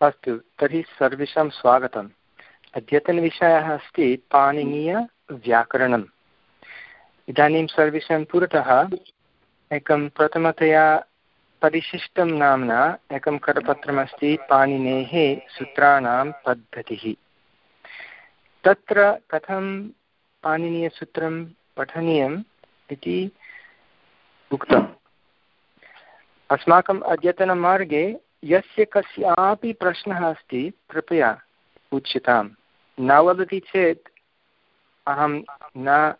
अस्तु, तर्हि सर्वेषां स्वागतम्। अद्यतनविषयः अस्ति पाणिनीयव्याकरणम् इदानीं सर्वेषां पुरतः एकं प्रथमतया परिशिष्टं नाम्ना एकं करपत्रमस्ति पाणिनेः सूत्राणां पद्धतिः। तत्र कथं पाणिनीयसूत्रं पठनीयम् इति उक्तम्। अस्माकम् अद्यतनमार्गे यस्य कस्यापि प्रश्नः अस्ति, कृपया उच्यतां। न वदति चेत् अहं न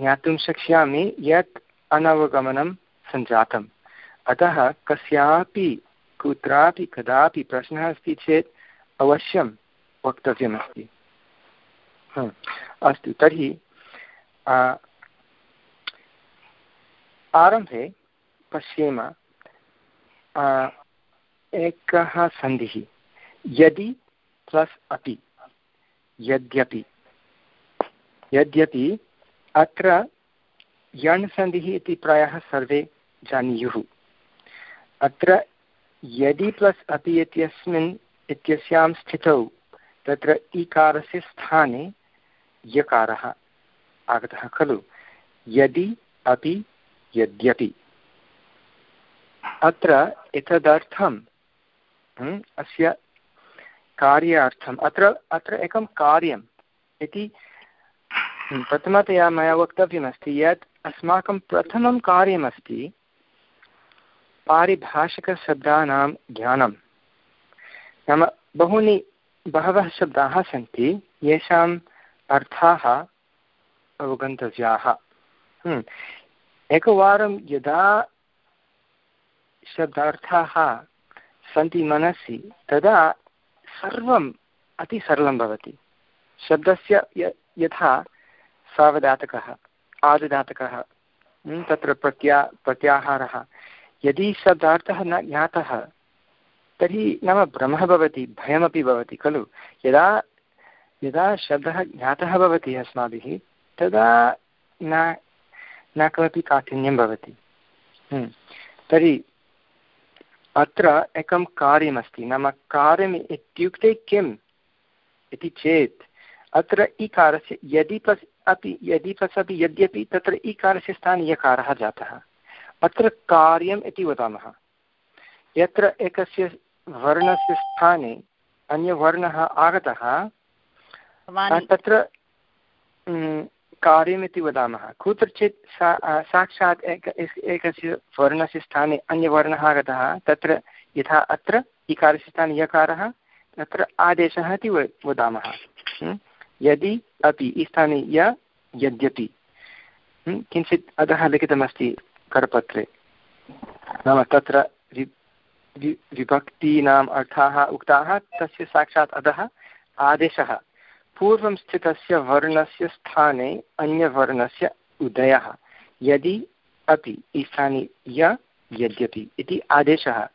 ज्ञातुं शक्ष्यामि यत् अनवगमनं सञ्जातम्। अतः कस्यापि कुत्रापि कदापि प्रश्नः अस्ति चेत् अवश्यं वक्तव्यमस्ति। अस्तु, तर्हि आरम्भे पश्येम एकः सन्धिः। यदि प्लस् अपि। यद्यपि। यद्यपि अत्र यण् सन्धिः इति प्रायः सर्वे जानीयुः। अत्र यदि प्लस् अपि इत्यस्मिन् इत्यस्यां स्थितौ तत्र इकारस्य स्थाने यकारः आगतः खलु। यदि अपि, यद्यपि। अत्र एतदर्थं अस्य कार्यार्थम्। अत्र अत्र एकं कार्यम्। इति प्रथमतया मया वक्तव्यमस्ति यत् अस्माकं प्रथमं कार्यमस्ति पारिभाषिकशब्दानां ज्ञानं नाम बहूनि, बहवः शब्दाः सन्ति, येषाम् अर्थाः अवगन्तव्याः। एकवारं यदा शब्दार्थाः सन्ति मनसि, तदा सर्वम् अतिसरलं भवति। शब्दस्य य, यथा सावधातकः आददातकः तत्र प्रत्या, प्रत्याहारः। यदि शब्दार्थः न ज्ञातः, तर्हि नाम भ्रमः भवति, भयमपि भवति, खलु? यदा यदा शब्दः ज्ञातः भवति अस्माभिः, तदा न न किमपि काठिन्यं भवति। तर्हि अत्र एकं कार्यमस्ति। नाम कार्यम् इत्युक्ते किम् इति चेत् अत्र इकारस्य यदि पस् अपि यदि पस् अपि यद्यपि तत्र इकारस्य स्थाने यकारः जातः। अत्र कार्यम् इति वदामः। यत्र एकस्य वर्णस्य स्थाने अन्यवर्णः आगतः तत्र कार्यमिति वदामः। कुत्रचित् सा साक्षात् एक एकस्य वर्णस्य स्थाने अन्यवर्णः आगतः, तत्र यथा अत्र, इकारस्य स्थाने यकारः, तत्र आदेशः इति वदामः। यदि अपि स्थाने य, यद्यपि। किञ्चित् अधः लिखितमस्ति करपत्रे। नाम तत्र विभक्तीनाम् अर्थाः उक्ताः, तस्य साक्षात् अधः आदेशः। पूर्वं स्थितस्य वर्णस्य स्थाने अन्यवर्णस्य उदयः, यदि अपि स्थाने य यद्यपि इति आदेशः।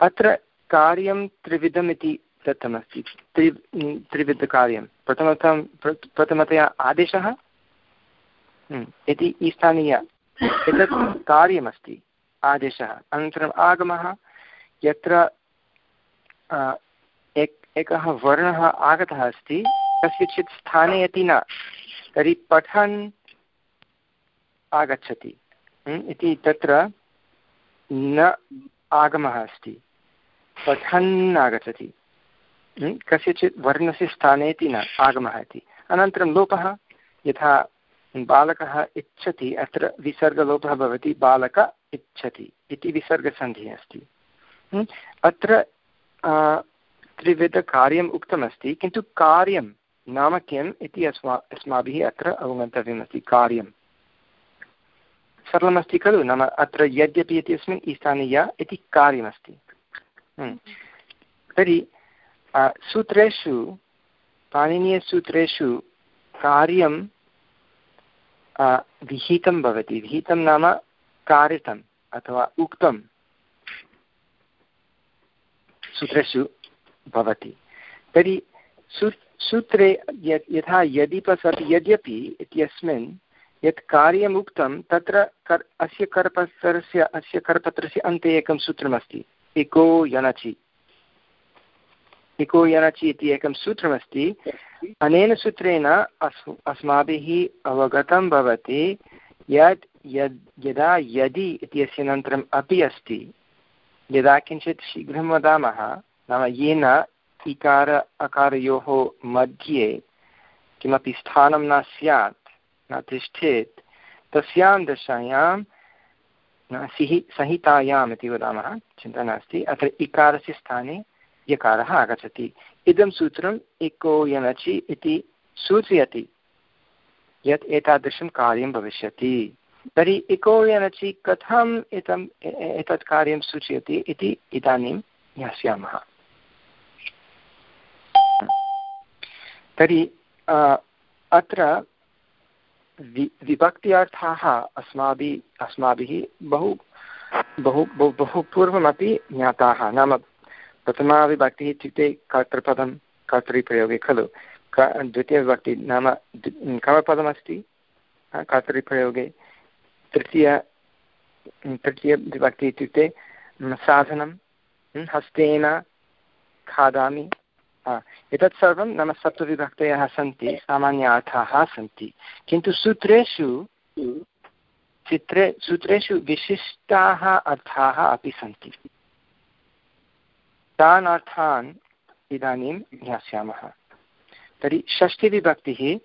अत्र कार्यं त्रिविधम् इति दत्तमस्ति त्रि त्रिविधकार्यं। प्रथमतः प्रथमतया आदेशः इति स्थानीय एतत् कार्यमस्ति, आदेशः। अनन्तरम् आगमः, यत्र एकः वर्णः आगतः अस्ति। कस्यचित् स्थाने यदि न, तर्हि पठन् आगच्छति। इति तत्र न आगमः अस्ति। पठन् आगच्छति कस्यचित् वर्णस्य स्थाने इति न आगमः इति। अनन्तरं लोपः, यथा बालकः इच्छति, अत्र विसर्गलोपः भवति, बालक इच्छति इति विसर्गसन्धिः अस्ति। अत्र त्रिविधकार्यम् उक्तमस्ति, किन्तु कार्यं नाम किम् इति अस्मा, अस्माभिः अत्र अवगन्तव्यमस्ति कार्यं सरलमस्ति खलु, नाम अत्र यद्यपि इत्यस्मिन् स्थाने य इति कार्यमस्ति। हम्म। तर्हि सूत्रेषु, पाणिनीयसूत्रेषु कार्यं विहितं भवति। विहितं नाम कारितम् अथवा उक्तं सूत्रेषु भवति। तर्हि सू सूत्रे यथा यदि सति यद्यपि इत्यस्मिन् यत् कार्यमुक्तं, तत्र कर्, अस्य करपत्रस्य अस्य करपत्रस्य अन्ते एकं सूत्रमस्ति। इको यनचि। इको यनचि इति एकं सूत्रमस्ति। अनेन सूत्रेण अस् अस्माभिः अवगतं भवति यत् यद्, यदा यदि इत्यस्य अनन्तरम् अपि अस्ति, यदा किञ्चित् शीघ्रं वदामः, नाम येन इकार अकारयोः मध्ये किमपि स्थानं न स्यात्, न तिष्ठेत्, तस्यां दशायां सिहि, संहितायाम् इति वदामः, चिन्ता नास्ति। अत्र इकारस्य स्थाने यकारः आगच्छति। इदं सूत्रम् इको यनचि इति सूचयति, यत् एतादृशं कार्यं भविष्यति। तर्हि इको यनचि कथम् एतम् एतत् कार्यं सूचयति इति इदानीं ज्ञास्यामः। तर्हि अत्र वि, विभक्त्यर्थाः अस्माभिः अस्माभिः बहु बहु बहु बहु पूर्वमपि ज्ञाताः। नाम प्रथमा विभक्तिः इत्युक्ते कर्तृपदं, कर्तृप्रयोगे खलु। क, द्वितीयविभक्ति नाम कर्मपदमस्ति कर्तृप्रयोगे। तृतीय तृतीयविभक्ति इत्युक्ते, साधनं, हस्तेन खादामि। एतत् सर्वं नाम सप्तविभक्तयः सन्ति, सामान्यार्थाः सन्ति. किन्तु सूत्रेषु, चित्रे, सूत्रेषु विशिष्टाः अर्थाः अपि सन्ति। तान् अर्थान् इदानीं ज्ञास्यामः। तर्हि षष्टिविभक्तिः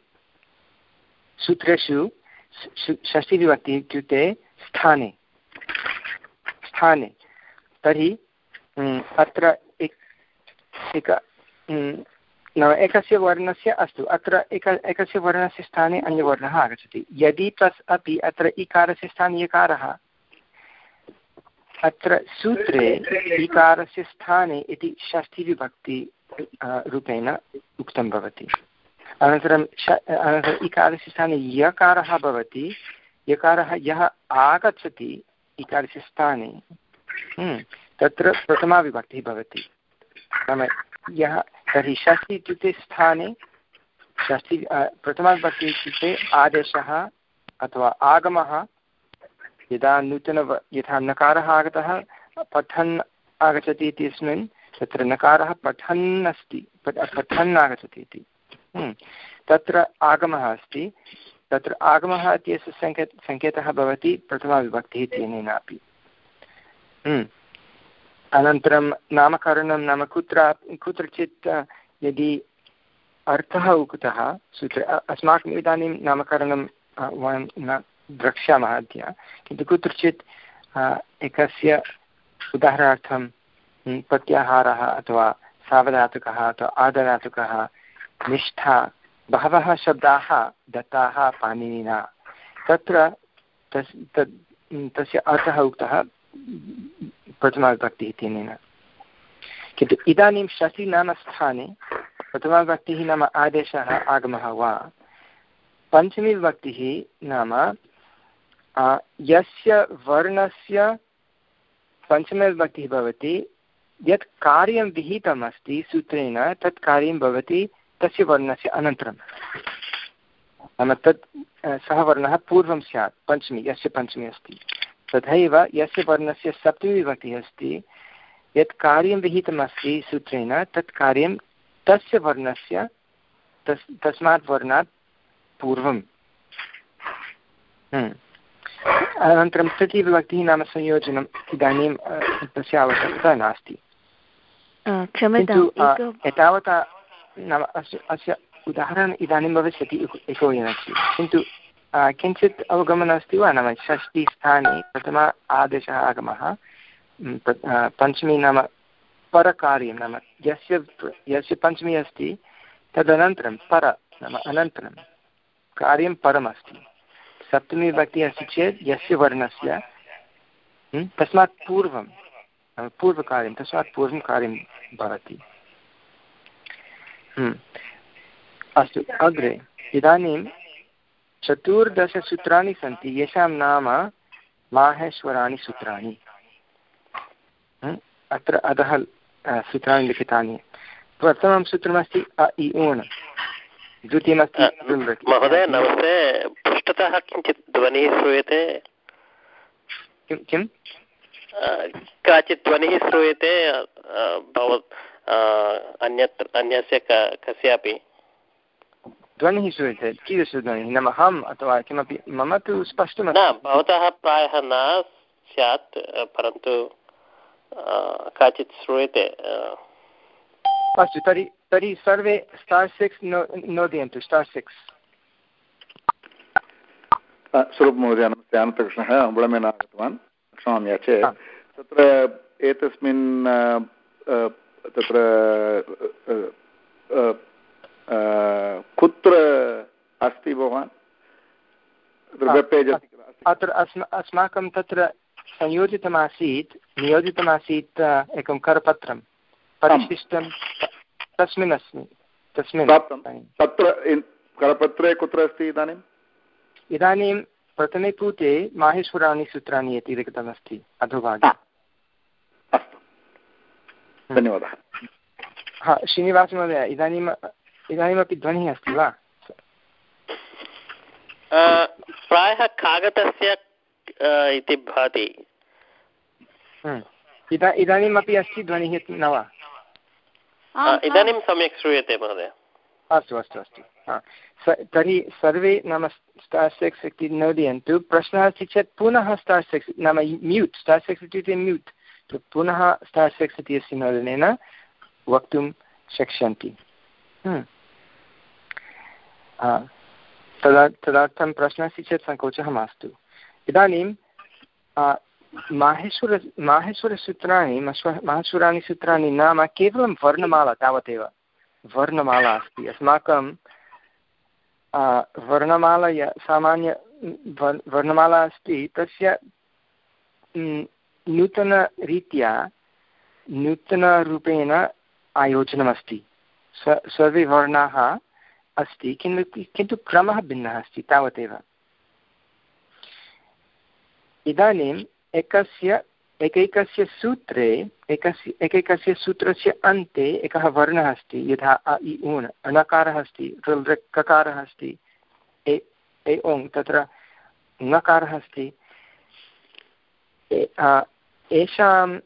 सूत्रेषु षष्टिविभक्तिः इत्युक्ते स्थाने। स्थाने। तर्हि अत्र एक नाम एकस्य वर्णस्य अस्तु। अत्र एक, एकस्य वर्णस्य स्थाने अन्यवर्णः आगच्छति। यदि तस् अपि अत्र इकारस्य स्थाने इकारः अत्र सूत्रे इकारस्य स्थाने इति षष्ठीविभक्ति रूपेण उक्तं भवति। अनन्तरं अनन्तरम् इकारस्य स्थाने यकारः भवति। यकारः यः आगच्छति इकारस्य स्थाने तत्र प्रथमा विभक्तिः भवति। नाम यः तर्हि षष्टि इत्युक्ते स्थाने षष्टि प्रथमाविभक्तिः इत्युक्ते आदेशः अथवा आगमः, यदा नूतन यथा नकारः आगतः, पठन् आगच्छति इत्यस्मिन् तत्र नकारः पठन् अस्ति पठन् आगच्छति इति हम्म। तत्र आगमः अस्ति तत्र आगमः इत्यस्य सङ्केत सङ्केतः भवति प्रथमाविभक्तिः इत्यनेनापि हम्म। अनन्तरं नामकरणं नाम कुत्र, कुत्रचित् यदि अर्थः उक्तः, सूत्रे अस्माकम् इदानीं नामकरणं वयं न द्रक्ष्यामः अद्य, किन्तु कुत्रचित् एकस्य उदाहरणार्थं प्रत्याहारः अथवा सावधातुकः अथवा आदधातुकः निष्ठा, बहवः शब्दाः दत्ताः पाणिनिना। तत्र तस्, तत्, तस्य अर्थः उक्तः प्रथमाविभक्तिः इत्यनेन किन्तु इदानीं शशि नाम स्थाने प्रथमाविभक्तिः नाम आदेशः आगमः वा? पञ्चमीविभक्तिः नाम यस्य वर्णस्य पञ्चमविभक्तिः भवति, यत् कार्यं विहितम् अस्ति सूत्रेण, तत् कार्यं भवति तस्य वर्णस्य अनन्तरं। नाम तत् सः वर्णः पूर्वं स्यात्, पञ्चमी, यस्य पञ्चमी अस्ति। तथैव यस्य वर्णस्य सप्तमीविभक्तिः अस्ति यत् कार्यं विहितमस्ति सूत्रेण तत् कार्यं तस्य वर्णस्य तस् तस्मात् वर्णात् पूर्वं हम्म। अनन्तरं तृतीयविभक्तिः नाम संयोजनम् इदानीं तस्य आवश्यकता नास्ति। एतावता नाम अस्य अस्य उदाहरणम् इदानीं भविष्यति इको यनस्य किन्तु किञ्चित् अवगमनम् अस्ति वा नाम षष्टिस्थाने प्रथम आदेशः आगमः? पञ्चमी नाम परकार्यं नाम यस्य यस्य पञ्चमी अस्ति, तदनन्तरं पर नाम अनन्तरं कार्यं परमस्ति। सप्तमी विभक्तिः अस्ति चेत् यस्य वर्णस्य? तस्मात् पूर्वं पूर्वकार्यं, तस्मात् पूर्वं कार्यं भवति। अस्तु, अग्रे, इदानीं चतुर्दशसूत्राणि सन्ति येषां नाम माहेश्वराणि सूत्राणि। अत्र अधः सूत्राणि लिखितानि। प्रथमं सूत्रमस्ति अ इ ऊण् द्वितीयमस्ति महोदय नमस्ते। पृष्ठतः किञ्चित् ध्वनिः श्रूयते? किं किं काचित् ध्वनिः श्रूयते भव अन्यत्र अन्यस्य कस्यापि। ध्वनिः श्रूयते कीदृशध्वनिः? नाम हम् अथवा किमपि मम तु स्पष्टं न भवतः प्रायः न स्यात् परन्तु काचित् श्रूयते अस्तु तर्हि तर्हि सर्वे स्टार् सिक्स् नो नोदयन्तु स्टार् सिक्स्। स्वरूपमहोदय नमस्ते अनन्तकृष्णः विलम्बेन आगतवान् क्षमां याचे। तत्र एतस्मिन् तत्र कुत्र अस्ति भवान्? अत्र अस्माकं तत्र संयोजितमासीत् नियोजितमासीत् एकं करपत्रं परिशिष्टं तस्मिन् अस्मि तस्मिन् तत्र करपत्रे कुत्र अस्ति इदानीम् इदानीं प्रथमे पूते माहेश्वराणि सूत्राणि इति लिखितमस्ति अधोभागे। अस्तु। धन्यवादः। हा श्रीनिवासमहोदय इदानीम् इदानीमपि ध्वनिः अस्ति वा? प्रायः कागतस्य इति भाति। हम्म। इदा इदानीमपि अस्ति ध्वनिः न वा? इदानीं सम्यक् श्रूयते महोदय। अस्तु अस्तु अस्तु। तर्हि सर्वे नाम स्टार् सिक्स् इति नोदयन्तु। प्रश्नः अस्ति चेत् पुनः स्टार् सिक्स् नाम म्यूट्। स्टार् सिक्स् इत्युक्ते म्यूट्। पुनः स्टार् सिक्स् इति अस्य नोदनेन वक्तुं शक्ष्यन्ति। तदा, तदर्थं प्रश्नः अस्ति चेत् सङ्कोचः मास्तु। इदानीं माहेश्वर, माहेश्वरसूत्राणि माहेश्वराणि सूत्राणि नाम केवलं वर्णमाला तावदेव। वर्णमाला अस्ति। अस्माकं वर्णमाला य, सामान्य वर्णमाला अस्ति। तस्य नूतनरीत्या, नूतनरूपेण आयोजनमस्ति। स अस्ति, किन्तु किन्तु क्रमः भिन्नः अस्ति, तावदेव। इदानीम् एकस्य एकैकस्य सूत्रे एकस्य एकैकस्य सूत्रस्य अन्ते एकः वर्णः अस्ति, यथा अ, इ, ऊन्, अणकारः अस्ति ककारः अस्ति, ए ए, ओङ्, तत्र ङकारः अस्ति। येषां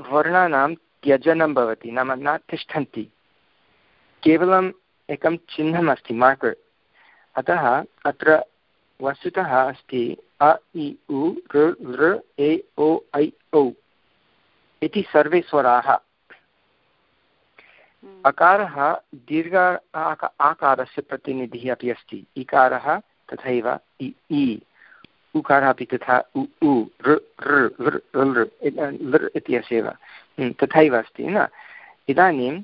वर्णानां त्यजनं भवति, नाम न तिष्ठन्ति केवलम् एकं चिह्नम् अस्ति मार्कर् अतः अत्र वस्तुतः अस्ति अ इ उ ऋ ऋ ए ओ ऐ औ इति सर्वे स्वराः। हम्म। अकारः दीर्घ आकारस्य प्रतिनिधिः अपि अस्ति। इकारः तथैव इ इ। उकारः अपि तथा उ उ ऋ ऋ लृ लृ इत्यस्यैव हम्म, तथैव अस्ति न? इदानीं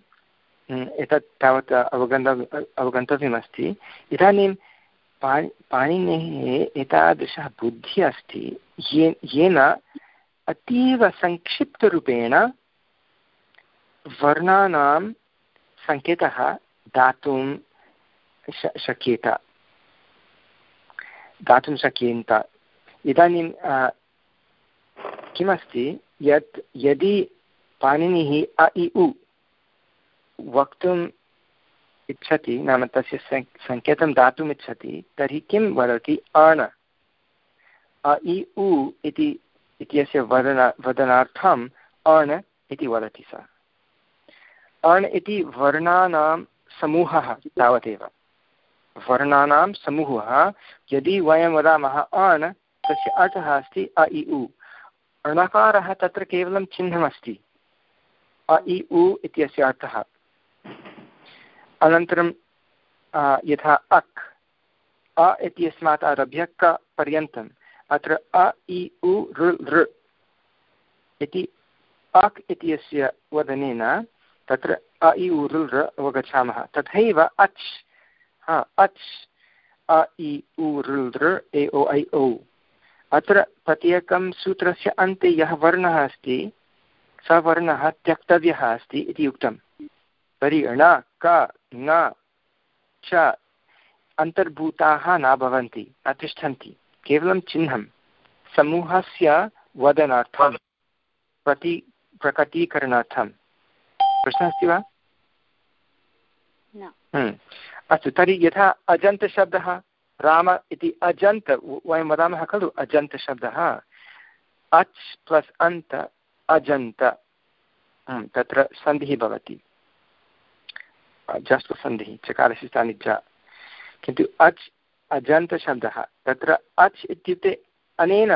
एतत् तावत् अवगन्तव्य अवगन्तव्यमस्ति। इदानीं पा पाणिनेः एतादृशः बुद्धिः अस्ति। ये, येन अतीव संक्षिप्तरूपेण वर्णानां सङ्केतः दातुं शक्येत। दातुं शक्यन्त। इदानीं किमस्ति? यत्, यदि पाणिनिः अ, इ, उ वक्तुं इच्छति, नाम तस्य सङ्केतं दातुम् इच्छति, तर्हि किं वदति? अण। अ, इ, उ इति, इत्यस्य वदन वदनार्थम् अण् इति वदति सः। अण् इति वर्णानां समूहः तावदेव। वर्णानां समूहः, यदि वयं वदामः अण्, तस्य अर्थः अस्ति अ, इ, उ। अणकारः तत्र केवलं चिह्नमस्ति। अ, इ, उ इत्यस्य अर्थः अनन्तरं यथा अक्। अ इत्यस्मात् आरभ्य क पर्यन्तम्। अत्र अ, इ, उ, ऋ ऋ इति अक् इत्यस्य वदनेन तत्र अ, इ, उ, ऋ ऋ अवगच्छामः। तथैव अच्। हा, अच्। अ, इ, उ, ऋ ऋ, ए, ओ, ऐ ओ अत्र प्रत्येकं सूत्रस्य अन्ते यः वर्णः अस्ति सः वर्णः त्यक्तव्यः अस्ति इति उक्तं। तर्हि ण क न च अन्तर्भूताः न भवन्ति न तिष्ठन्ति। केवलं चिह्नं। समूहस्य वदनार्थं प्रति प्रकटीकरणार्थं। प्रश्नः अस्ति वा? हम्म। अस्तु तर्हि यथा अजन्तशब्दः राम इति अजन्त वयं वदामः खलु अजन्तशब्दः। अच् प्लस् अन्त अजन्त। हम्म, तत्र सन्धिः भवति। जस्वसन्धिः स्थाने ज किन्तु अच् अजन्तशब्दः तत्र अच् इत्युक्ते अनेन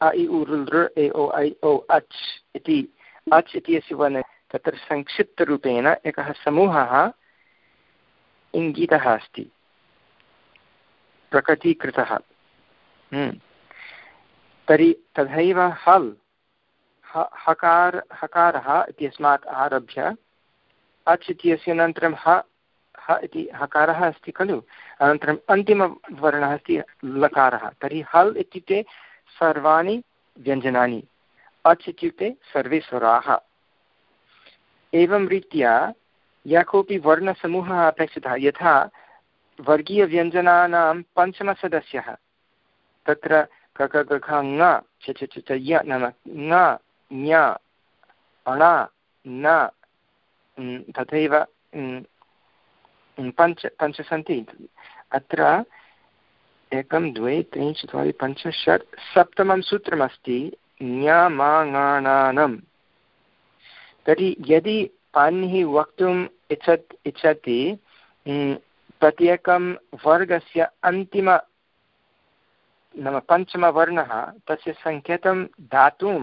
अ इ उ ऋ लृ ए ओ ऐ ओ अच् इति अच् इत्यस्य वर्ण तत्र संक्षिप्तरूपेण एकः समूहः इङ्गितः अस्ति प्रकटीकृतः। तर्हि तथैव हल् हकार हकारः इत्यस्मात् आरभ्य अच् इत्यस्य अनन्तरं ह ह इति हकारः अस्ति खलु? अनन्तरम् अन्तिमवर्णः अस्ति लकारः। तर्हि हल् इत्युक्ते सर्वाणि व्यञ्जनानि। अच् इत्युक्ते सर्वे स्वराः। एवं रीत्या यः कोऽपि वर्णसमूहः अपेक्षितः, यथा वर्गीयव्यञ्जनानां पञ्चमसदस्यः, तत्र कक गख ङ छ छ च, य, नाम, ङ, ञ, अण, न तथैव पञ्च पञ्च सन्ति। अत्र एकं, द्वे, त्रीणि, चत्वारि, पञ्च, षट्, सप्तमं सूत्रमस्ति ञमाङाणानं तर्हि यदि पाणिनिः वक्तुम् इच्छत्, इच्छति प्रत्येकं वर्गस्य अन्तिम, नाम पञ्चमवर्णः तस्य सङ्केतं दातुं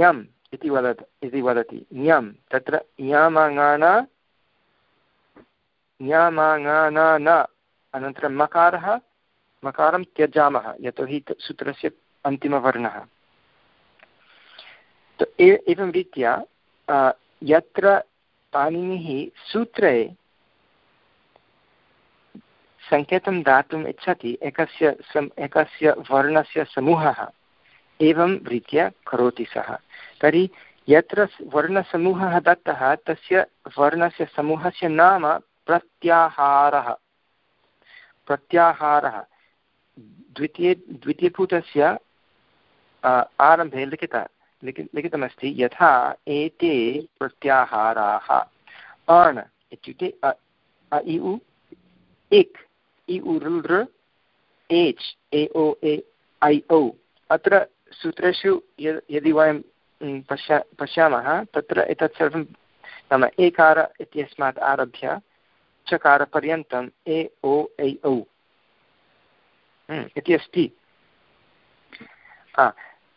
ञम्। इति वदत् इति वदति ञम् तत्र ञमाङाण ञमाङाण न। अनन्तरं मकारः, मकारं त्यजामः, यतोहि सूत्रस्य अन्तिमवर्णः। एवं रीत्या यत्र पाणिनिः सूत्रे सङ्केतं दातुम् इच्छति, एकस्य एकस्य वर्णस्य समूहः एवं रीत्या करोति सः। तर्हि यत्र वर्णसमूहः दत्तः, तस्य वर्णस्य समूहस्य नाम प्रत्याहारः। प्रत्याहारः। द्वितीये, द्वितीयभूतस्य आरम्भे लिखित, लिखि, लिखितमस्ति, यथा एते प्रत्याहाराः। अण् इत्युक्ते अ इ, उ, इक्। इ, उ, ऋ एच्, ए, ओ, ए, ऐ ओ अत्र सूत्रेषु यदि वयं पश्या, पश्यामः, तत्र एतत् सर्वं नाम एकार इत्यस्मात् आरभ्य चकारपर्यन्तम् ए, ओ, ऐ, औ। इति अस्ति।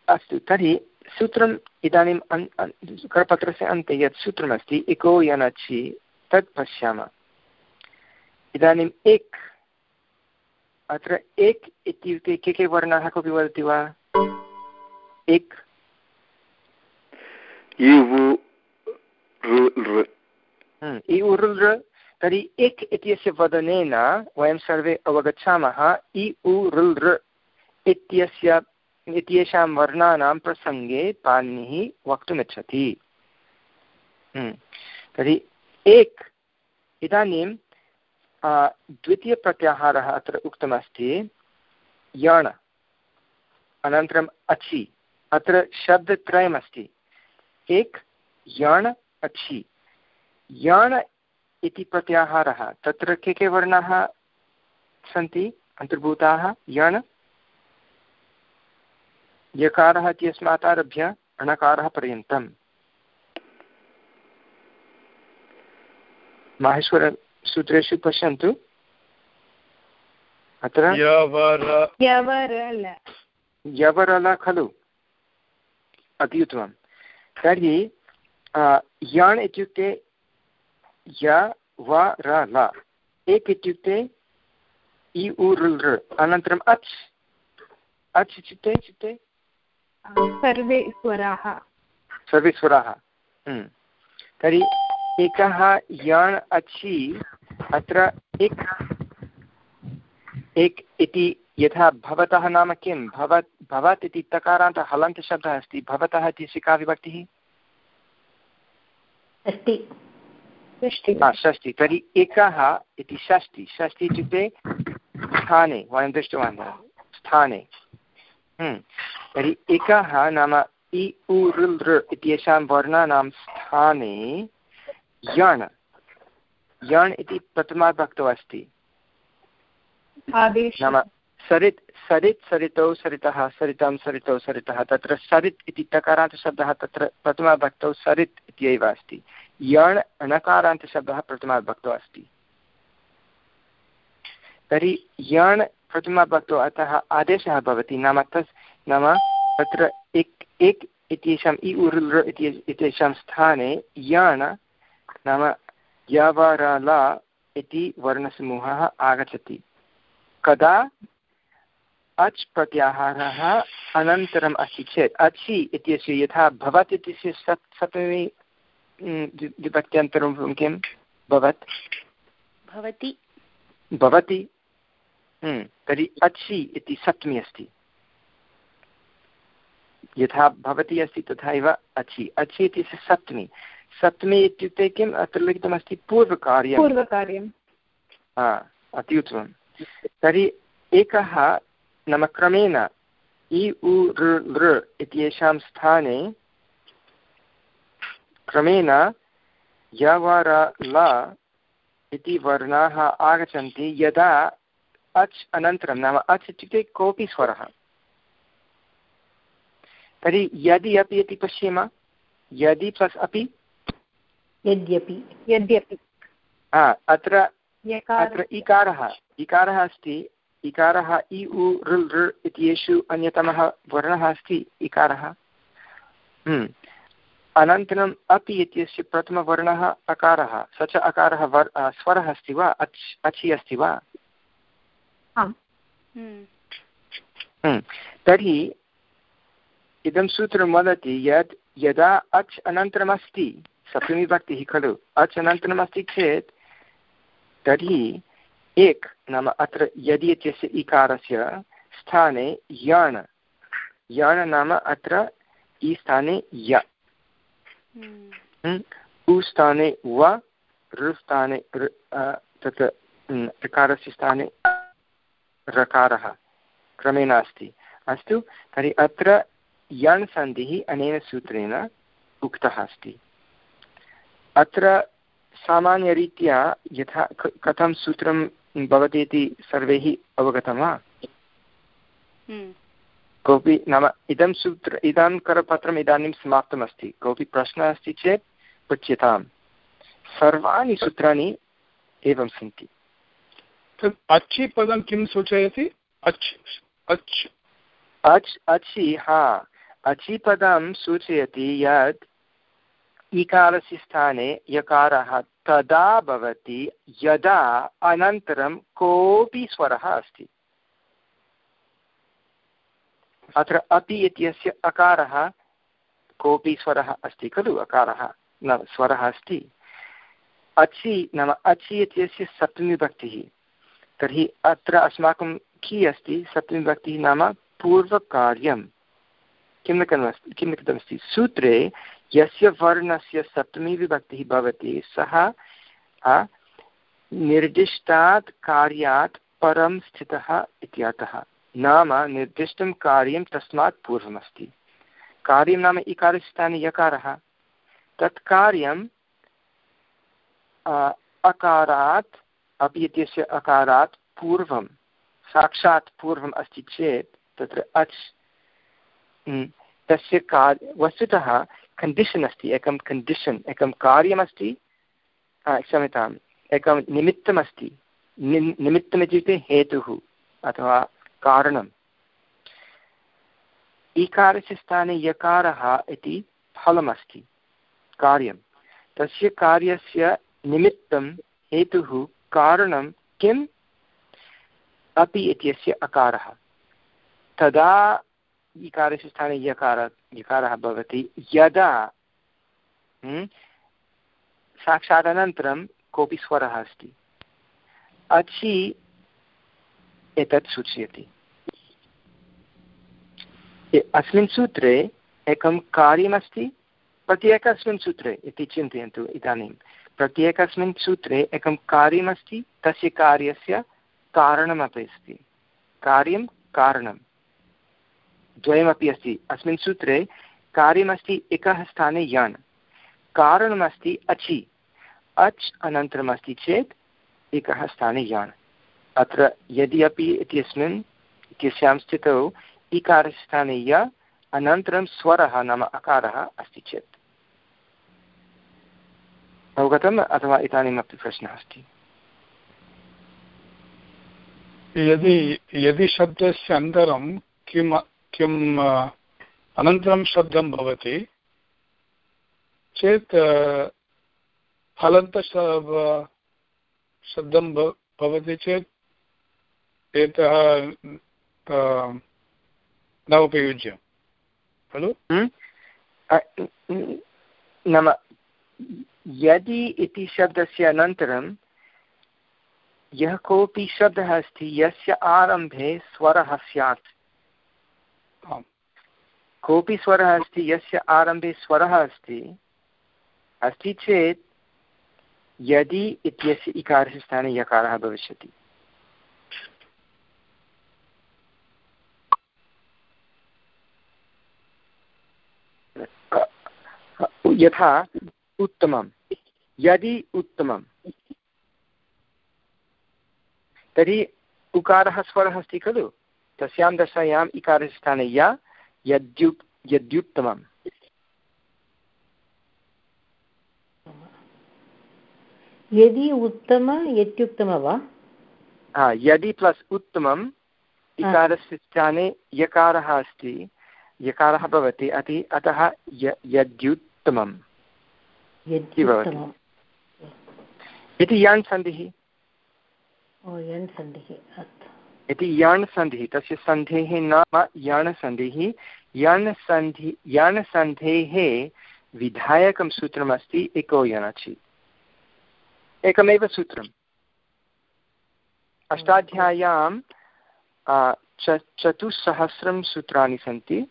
अस्तु, तर्हि सूत्रम् इदानीम् अन्, करपत्रस्य अन्ते यत् सूत्रमस्ति, इको यनचि, तत् पश्यामः। इदानीम् एक्, अत्र एक् इत्युक्ते के के वर्णाः कोऽपि वदति वा? एक् उरुल् तर्हि एक् इत्यस्य वदनेन वयं सर्वे अवगच्छामः इ उ ऋल् ऋ इत्यस्य इत्येषां वर्णानां प्रसङ्गे पाणिनिः वक्तुमिच्छति। हम्म। तर्हि एक् इदानीं द्वितीयप्रत्याहारः अत्र उक्तमस्ति। यण् अनन्तरम् अचि। अत्र शब्दत्रयमस्ति। एक यण् अचि यण् इति प्रत्याहारः। तत्र के के वर्णाः सन्ति? अन्तर्भूताः? यण्। यकारः इत्यस्मात् आरभ्य णकारः पर्यन्तम्। माहेश्वरसूत्रेषु पश्यन्तु। अत्र यवरल खलु। अति उत्तमं तर्हि यण् इत्युक्ते य व र ल। एक् इत्युक्ते इ उ ऋ अनन्तरम् अच्। अच् इत्युक्ते इत्युक्ते? सर्वे स्वराः। सर्वे स्वराः। हम्म। तर्हि एकः यण् अचि अत्र एक् एक् इति यथा भवतः नाम किं? भवत् भवत् इति तकारान्त हलन्तशब्दः अस्ति। भवतः इत्यस्य का विभक्तिः? षष्टि तर्हि एकः इति षष्टि षष्टि इत्युक्ते स्थाने वयं दृष्टवन्तः स्थाने। हम्म। तर्हि एकः नाम इ उ ऋ इत्येषां वर्णानां स्थाने यण्। यण् इति प्रथमाभक्तौ अस्ति। नाम सरित् सरित्, सरितौ, सरितः, सरितं, सरितौ, सरितः, तत्र सरित् इति तकारान्तशब्दः तत्र प्रथमाभक्तौ सरित् इत्येव अस्ति। यण् णकारान्तशब्दः प्रथमाविभक्तौ अस्ति। तर्हि यण् प्रथमाविभक्तौ अतः आदेशः भवति, नाम तस्, नाम तत्र एक् एक् इत्येषाम् इ, उर् इत्येषां स्थाने यण्, नाम यवरला इति वर्णसमूहः आगच्छति। कदा? अच् प्रत्याहारः अनन्तरम् अस्ति चेत् अचि इत्यस्य यथा भवत् इत्यस्य सप् सप्तमी विभक्त्यन्तरं किं? भवत्। भवति। भवति। तर्हि अचि इति सप्तमी अस्ति। यथा भवति अस्ति तथैव अचि। अचि इत्यस्य सप्तमी। सप्तमी इत्युक्ते किम्? अत्र लिखितमस्ति पूर्वकार्यं पूर्वकार्यं अति उत्तमं तर्हि एकः नाम क्रमेण इ उ ऋ लृ इत्येषां स्थाने क्रमेण यवर ल इति वर्णाः आगच्छन्ति यदा अच् अनन्तरं नाम अच् इत्युक्ते कोऽपि स्वरः। तर्हि यदि अपि इति पश्येम यदि प्लस् अपि? यद्यपि यद्यपि। हा अत्र अत्र इकारः इकारः अस्ति इकारः इ उ ऋ ऋ इत्येषु अन्यतमः वर्णः अस्ति इकारः हम्म। अनन्तरम् अपि इत्यस्य प्रथमवर्णः अकारः स च अकारः वर् स्वरः अस्ति वा अच् अचि अस्ति वा हम्म। हम्म। तर्हि इदं सूत्रं वदति यत् यदा अच् अनन्तरमस्ति सप्तमीभक्तिः खलु अच् अनन्तरमस्ति चेत् तर्हि एक् नाम अत्र यदि इत्यस्य इकारस्य स्थाने यण् यण् नाम अत्र इ स्थाने य। उ स्थाने व ऋ स्थाने तत् ऋकारस्य स्थाने रकारः। क्रमेण अस्ति अस्तु तर्हि अत्र यण् सन्धिः अनेन सूत्रेण उक्तः अस्ति। अत्र सामान्यरीत्या यथा कथं सूत्रं भवति इति सर्वैः अवगतं वा? हम्म। कोऽपि नाम इदं सूत्र इदं करपत्रम् इदानीं समाप्तमस्ति। कोऽपि प्रश्नः अस्ति चेत् पृच्छ्यताम्। सर्वाणि सूत्राणि एवं सन्ति। अच्छि पदं किं सूचयति? अच् अच् अच् अचि हा। अचि पदं सूचयति यत् इकारस्य स्थाने यकारः तदा भवति यदा अनन्तरं कोऽपि स्वरः अस्ति। अत्र अपि इत्यस्य अकारः कोऽपि स्वरः अस्ति खलु, अकारः न, स्वरः अस्ति। अचि नाम अचि इत्यस्य सप्तमीविभक्तिः तर्हि अत्र अस्माकं की अस्ति? सप्तमीविभक्तिः नाम पूर्वकार्यं किं लिखितमस्ति किं सूत्रे यस्य वर्णस्य सप्तमी विभक्तिः भवति, सः निर्दिष्टात् कार्यात् परं स्थितः इत्यर्थः नाम निर्दिष्टं कार्यं तस्मात् पूर्वमस्ति। कार्यं नाम इकारस्थाने यकारः। तत् कार्यं अकारात्, अपि इत्यस्य अकारात् पूर्वं, साक्षात् पूर्वम् अस्ति चेत् तत्र अच् तस्य कार्, वस्तुतः कण्डिशन् अस्ति, एकं कण्डिशन् एकं कार्यमस्ति क्षम्यताम्, एकं निमित्तमस्ति, नि, निमित्तमित्युक्ते हेतुः, अथवा कारणम्। ईकारस्य स्थाने यकारः इति फलमस्ति, कार्यं। तस्य कार्यस्य निमित्तं, हेतुः, कारणं किम्? अपि इत्यस्य अकारः। तदा इकारस्य स्थाने यकार यकारः भवति। यदा हम्म, साक्षात् अनन्तरं कोऽपि स्वरः अस्ति अचि एतत् सूचयति। अस्मिन् सूत्रे एकं कार्यमस्ति प्रत्येकस्मिन् सूत्रे इति चिन्तयन्तु इदानीं। प्रत्येकस्मिन् सूत्रे एकं कार्यमस्ति तस्य कार्यस्य कारणमपि अस्ति। कार्यं कारणं द्वयमपि अस्ति। अस्मिन् सूत्रे कार्यमस्ति एकः स्थाने यण् कारणमस्ति अचि। अच् अनन्तरम् अस्ति चेत् एकः स्थाने यण् अत्र यदि अपि इत्यस्मिन्, इत्यस्यां स्थितौ इकारस्थाने य, अनन्तरं स्वरः नाम अकारः अस्ति चेत्। अवगतम् अथवा इदानीमपि प्रश्नः अस्ति? यदि यदि शब्दस्य अन्तरं किम् किम् अनन्तरं शब्दं भवति, चेत् हलन्त शब्दं भवति चेत्, एतः न उपयुज्य। खलु? नाम, यदि इति शब्दस्य अनन्तरं, यः कोऽपि शब्दः अस्ति, यस्य आरम्भे स्वरः स्यात्। कोऽपि स्वरः अस्ति, यस्य आरम्भे स्वरः अस्ति अस्ति चेत् यदि इत्यस्य इकारस्य स्थाने यकारः भविष्यति। यथा उत्तमं यदि उत्तमं तर्हि उकारः स्वरः अस्ति खलु? तस्यां दशायाम् इकारस्य स्थाने या यद्यु यद्युत्तमम्। यदि उत्तम यत्युत्तम वा? हा यदि प्लस् उत्तमम् इकारस्य स्थाने यकारः अस्ति यकारः भवति अति अतः यद्युत्तमम्। इति यण् सन्धिः? इति यण् सन्धिः तस्य सन्धेः नाम यण् सन्धिः यण् सन्धि यण् सन्धेः विधायकं सूत्रमस्ति एको यणचि। एकमेव सूत्रम्। अष्टाध्याय्यां च चतुस्सहस्रं सूत्राणि सन्ति।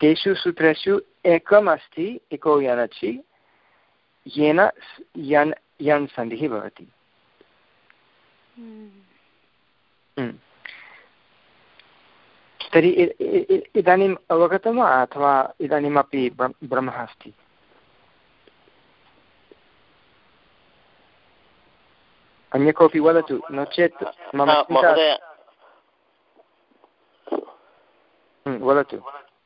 तेषु सूत्रेषु एकम् अस्ति इको यनचि येन यन् यन् सन्धिः भवति। हम्म। तर्हि इदानीम् अवगतं वा? अथवा इदानीमपि भ्रमः अस्ति? अन्य कोऽपि वदतु? नो चेत् मम वदतु।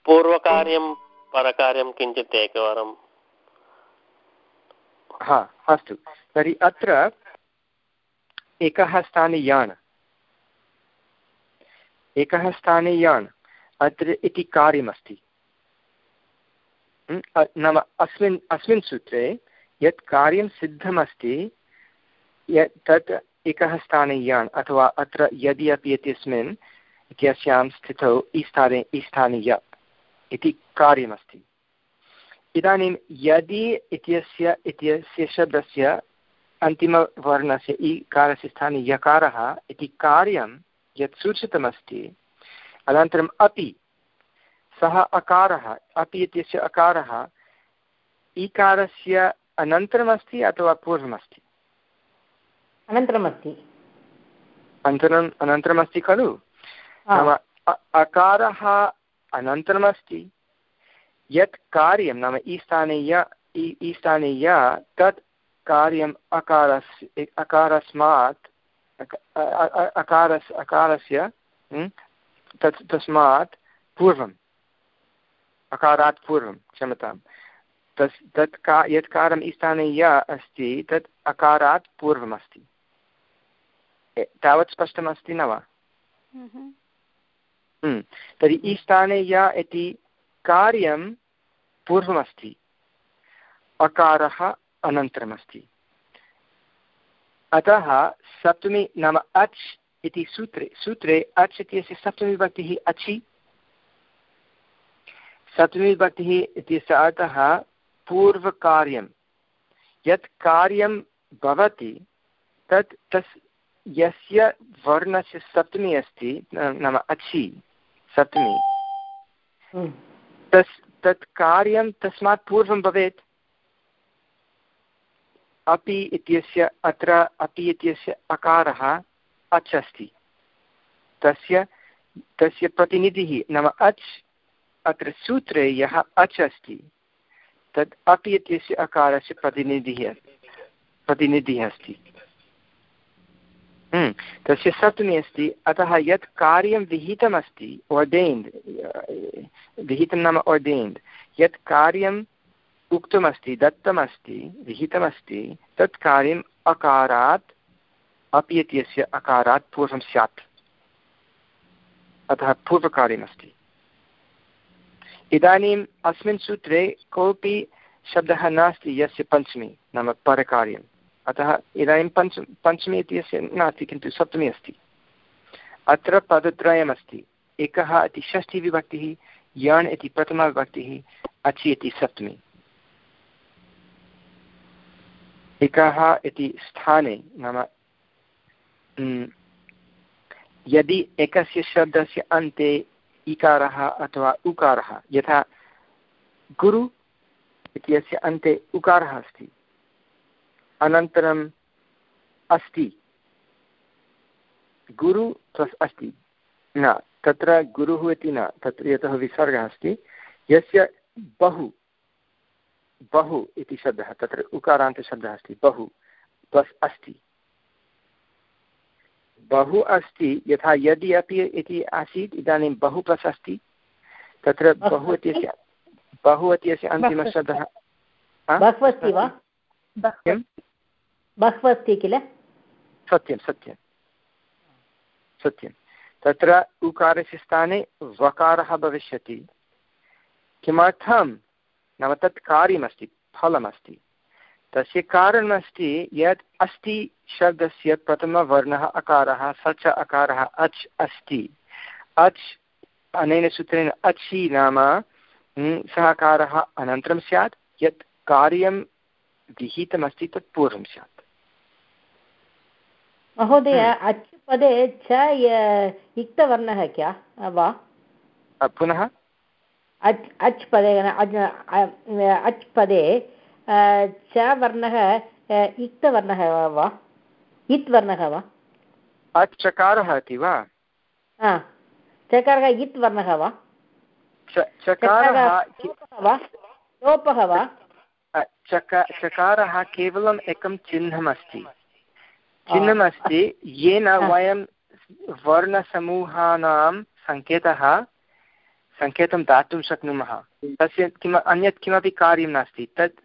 पूर्वकार्यं परकार्यं किञ्चित् एकवारं। हा अस्तु। तर्हि अत्र एकः स्थाने यान्। एकः स्थाने यान्। अत्र इति कार्यमस्ति। नाम अस्मिन् अस्मिन् सूत्रे यत् कार्यं सिद्धमस्ति, यत् तत् एकः स्थाने यान्, अथवा अत्र यदि अपि इत्यस्मिन् इत्यस्यां स्थितौ ईस्थाने ईस्थाने य इति कार्यमस्ति। इदानीं यदि इत्यस्य इत्यस्य शब्दस्य अन्तिमवर्णस्य ईकारस्य स्थाने यकारः इति कार्यं यत् सूचितमस्ति अनन्तरम् अपि सः अकारः अपि इत्यस्य अकारः ईकारस्य अनन्तरमस्ति अथवा पूर्वमस्ति? अनन्तरमस्ति। अनन्तरम् अनन्तरमस्ति खलु? नाम अकारः अनन्तरमस्ति यत् कार्यं नाम ईस्थाने य ईस्थाने य तत् कार्यम् अकारस्य अकारस्मात् अकारस् अकारस्य तत् तस्मात् पूर्वम्। अकारात् पूर्वं क्षमतां तस् तत् का यत् कार्यम् ईस्थाने य अस्ति तत् अकारात् पूर्वमस्ति तावत् स्पष्टमस्ति न वा? तर्हि ईस्थाने य इति कार्यं पूर्वमस्ति। अकारः अनन्तरमस्ति। अतः सप्तमी नाम अच् इति सूत्रे सूत्रे अच् इत्यस्य सप्तमीविभक्तिः अचि। सप्तमीविभक्तिः इत्यस्य अर्थः पूर्वकार्यं यत् कार्यं भवति तत् तस् यस्य वर्णस्य सप्तमी अस्ति नाम अचि सप्तमी। हम्म। तस् तत् कार्यं तस्मात् पूर्वं भवेत्। अपि इत्यस्य अत्र अपि इत्यस्य अकारः अच् अस्ति। तस्य तस्य प्रतिनिधिः नाम अच् अत्र सूत्रे यः अच् अस्ति तत् अपि इत्यस्य अकारस्य प्रतिनिधिः प्रतिनिधिः अस्ति। हम्म, तस्य सप्तमी अस्ति अतः यत् कार्यं विहितमस्ति ओर्डेन्ड् विहितं नाम ओर्डेन्ड् यत् कार्यं उक्तमस्ति, दत्तमस्ति, विहितमस्ति तत् कार्यम् अकारात्, अपि इत्यस्य अकारात् पूर्वं स्यात्। अतः पूर्वकार्यमस्ति। इदानीम् अस्मिन् सूत्रे कोऽपि शब्दः नास्ति, यस्य पञ्चमी, नाम परकार्यम्। अतः इदानीं पञ्च, पञ्चमी इत्यस्य नास्ति, किन्तु सप्तमी अस्ति। अत्र पदत्रयमस्ति। एकः इति षष्ठीविभक्तिः, यण् इति प्रथमाविभक्तिः, अचि इति सप्तमी। एकः इति स्थाने नाम यदि एकस्य शब्दस्य अन्ते इकारः अथवा उकारः, यथा गुरु इत्यस्य अन्ते उकारः अस्ति, अनन्तरम् अस्ति, गुरु प्लस् अस्ति, न, तत्र गुरुः इति न, तत्र यतः विसर्गः अस्ति, यस्य बहु बहु इति शब्दः तत्र उकारान्तशब्दः अस्ति बहु प्लस् अस्ति। बहु अस्ति यथा यदि अपि इति आसीत् इदानीं बहु प्लस् अस्ति तत्र बहु इत्यस्य बहु इत्यस्य अन्तिमशब्दः किल? सत्यं सत्यं। सत्यं। तत्र उकारस्य स्थाने वकारः भविष्यति। किमर्थं नाम तत् कार्यमस्ति फलमस्ति। तस्य कारणमस्ति यत् अस्ति शब्दस्य प्रथमवर्णः अकारः स च अकारः अच् अस्ति। अच् अनेन सूत्रेण अचि नाम सः अकारः अनन्तरं स्यात् यत् कार्यं विहितमस्ति तत् पूर्वं स्यात्। महोदय अच् पदे च इक्तवर्णः क्या वा? पुनः? अच् अच् पदे अच् पदे च वर्णः इक्तवर्णः वा? इत् वर्णः वा? चकारः इति वा? चकारः इत् वर्णः वा? लोपः वा? चकारः केवलम् एकं चिह्नमस्ति चिह्नमस्ति येन वयं वर्णसमूहानां सङ्केतः सङ्केतं दातुं शक्नुमः। तस्य किम् अन्यत् किमपि कार्यं नास्ति। तत्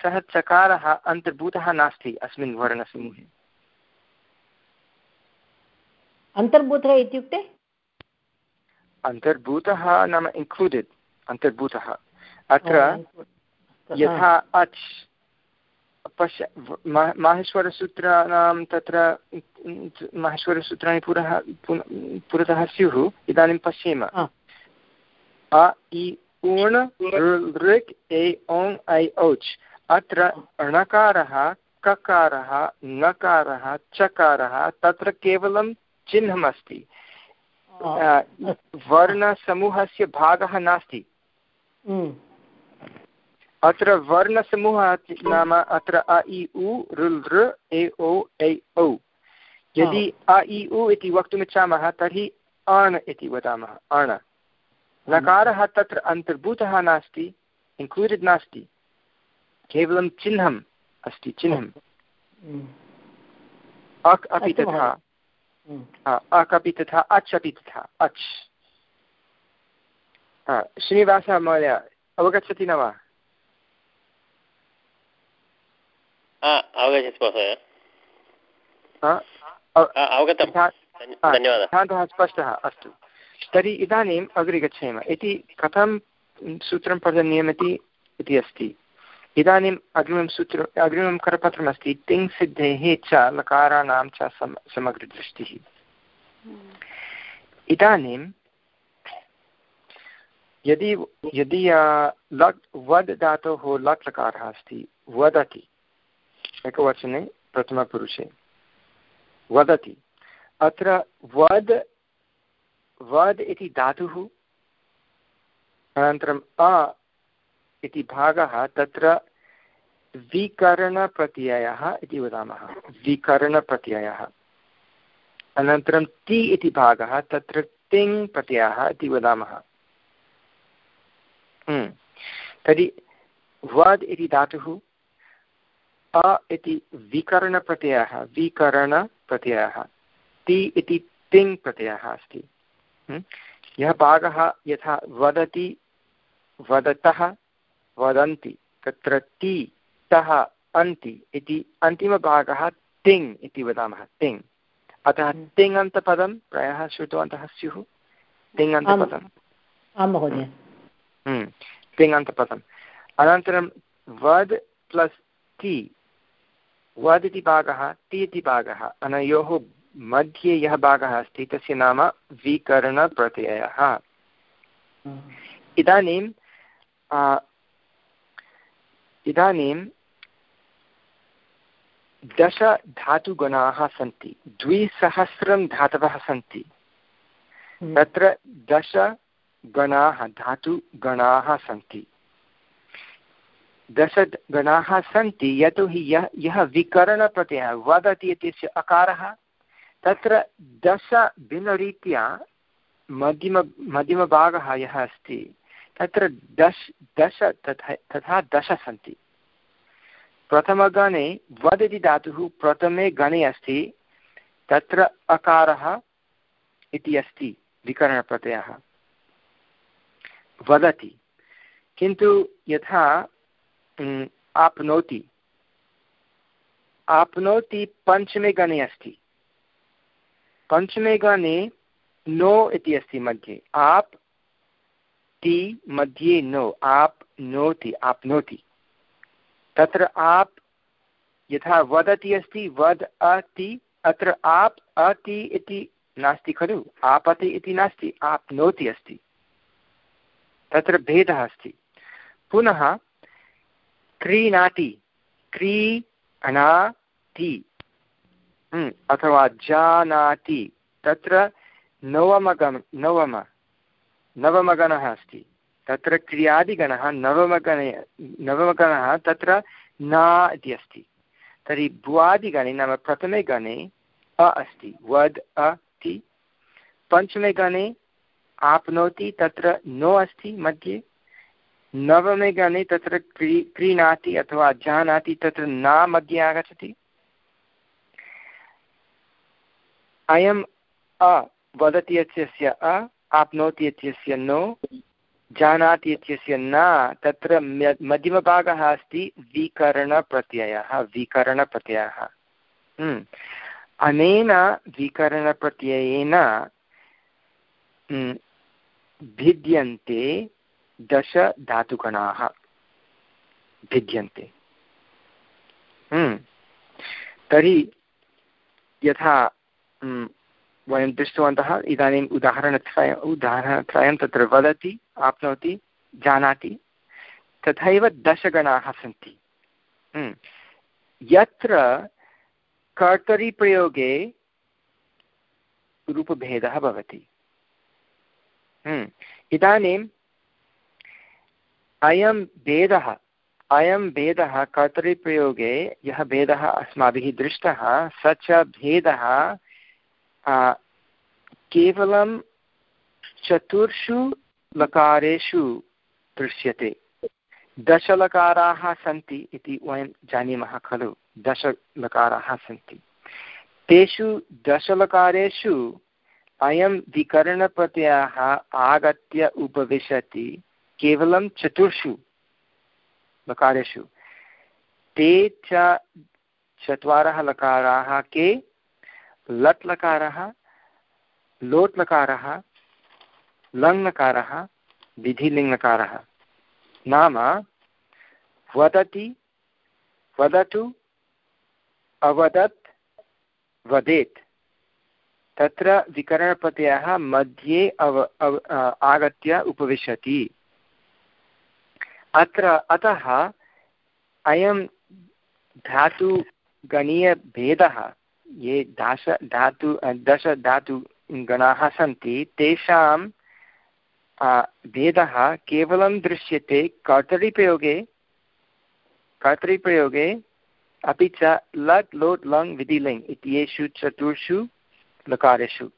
सः चकारः अन्तर्भूतः नास्ति अस्मिन् वर्णसमूहे। अन्तर्भूतः इत्युक्ते? अन्तर्भूतः नाम इन्क्लूडेड् अन्तर्भूतः। अत्र यथा अच् पश्य माहेश्वरसूत्राणां तत्र माहेश्वरसूत्राणि पुरः पुरतः स्युः इदानीं पश्येम। अ इ ऊण् ऋक् ए ओङ् ऐ औच् अत्र णकारः ककारः नकारः चकारः तत्र केवलं चिह्नमस्ति वर्णसमूहस्य भागः नास्ति अत्र वर्णसमूहः नाम अत्र अ इ उ ऋ ए ओ ऐ औ यदि अ इ उ इति वक्तुमिच्छामः तर्हि अण् इति वदामः अण् नकारः तत्र अन्तर्भूतः नास्ति इन्क्लूडेड् नास्ति। केवलं चिह्नम् अस्ति चिह्नम्। अक् अपि तथा। अक् अपि तथा अच् अपि तथा अच्। श्रीनिवासः महोदय अवगच्छति न वा? अवगतं। स्पष्टः अस्तु। तर्हि इदानीम् अग्रे गच्छेम। इति कथं सूत्रं पठनीयमिति इति अस्ति। इदानीम् अग्रिमं सूत्र अग्रिमं करपत्रमस्ति। तिङ्सिद्धेः च लकाराणां च सम समग्रदृष्टिः। इदानीं यदि यदि लट् वद् धातोः लट् लकारः अस्ति वदति। एकवचने प्रथमपुरुषे। वदति। अत्र वद् वद् इति धातुः अनन्तरम् अ इति भागः, तत्र विकरणप्रत्ययः इति वदामः विकरणप्रत्ययः अनन्तरं ति इति भागः, तत्र तिङ् प्रत्ययः इति वदामः हम्म। तर्हि वद् इति धातुः, अ इति विकरणप्रत्ययः विकरणप्रत्ययः, ति इति तिङ् प्रत्ययः अस्ति? यः भागः यथा वदति वदतः वदन्ति तत्र ति तः अन्ति इति अन्तिमभागः तिङ् इति वदामः तिङ्। अतः हम्म। तिङन्तपदं प्रायः श्रुतवन्तः स्युः। तिङन्तपदम् आं महोदय। हम्म, तिङन्तपदम् अनन्तरं वद् प्लस् ति। वद् इति भागः ति इति भागः। अनयोः मध्ये यः भागः अस्ति तस्य नाम विकरणप्रत्ययः। इदानीं इदानीं दश धातुगणाः सन्ति द्विसहस्रं धातवः सन्ति। हम्म। तत्र दशगणाः धातुगणाः सन्ति। दशगणाः सन्ति यतोहि यः यः विकरणप्रत्ययः वदति इत्यस्य अकारः तत्र दश मध्यम, मध्यमभागः यः अस्ति, तत्र दश दश तथा तथा दश सन्ति। प्रथमगणे वद् इति धातुः प्रथमे गणे अस्ति, तत्र अकारः इति अस्ति, विकरणप्रत्ययः। वदति, किन्तु यथा आप्नोति आप्नोति पञ्चमे गणे अस्ति। पञ्चमे गणे नो इति अस्ति मध्ये। आप् ति मध्ये नो आप् नोति आप्नोति तत्र आप् यथा वदति अस्ति वद् अति अत्र आप् अति इति नास्ति खलु आपति इति नास्ति आप्नोति अस्ति। तत्र भेदः अस्ति। पुनः क्रीणाति क्री अनाति। हम्म, अथवा जानाति, तत्र नवमगम, नवम, नवमगणः अस्ति। तत्र क्रियादिगणः, नवमगणे, नवमगणः तत्र न इति अस्ति। तर्हि भुवादिगणे नाम प्रथमे गणे अ अस्ति, वद् अति पञ्चमे गणे आप्नोति, तत्र नो अस्ति मध्ये। नवमे गणे तत्र क्री, क्रीणाति अथवा जानाति, तत्र न मध्ये आगच्छति। अयम् अ वदति इत्यस्य अ आप्नोति इत्यस्य नो जानाति इत्यस्य न तत्र मध्यमभागः अस्ति विकरणप्रत्ययः विकरणप्रत्ययः हम्म। अनेन विकरणप्रत्ययेन हम्म, भिद्यन्ते दश धातुगणाः भिद्यन्ते हम्म। तर्हि यथा वयं दृष्टवन्तः, इदानीम् उदाहरणत्रय, उदाहरणत्रयं तत्र वदति, आप्नोति, जानाति तथैव दशगणाः सन्ति। यत्र कर्तरिप्रयोगे रूपभेदः भवति इदानीं अयं भेदः अयं भेदः कर्तरिप्रयोगे यः भेदः अस्माभिः दृष्टः, स च भेदः केवलं चतुर्षु लकारेषु दृश्यते। दशलकाराः सन्ति इति वयं जानीमः खलु, दशलकाराः सन्ति। तेषु दशलकारेषु अयं विकरणप्रत्ययः आगत्य उपविशति केवलं चतुर्षु लकारेषु। ते च चत्वारः लकाराः के लट् लकारः लोट् लकारः लङ्लकारः, विधिलिङ्लकारः। नाम वदति, वदतु, अवदत्, वदेत्। तत्र विकरणप्रत्ययः मध्ये अव अव आगत्य उपविशति। अत्र, अतः अयं धातुगणीयभेदः ये दाश धातु दश धातुगणाः सन्ति तेषां भेदः केवलं दृश्यते कर्तरिप्रयोगे कर्तरिप्रयोगे अपि च लट् लोट् लङ् विधिलिङ् इत्येषु चतुर्षु लकारेषु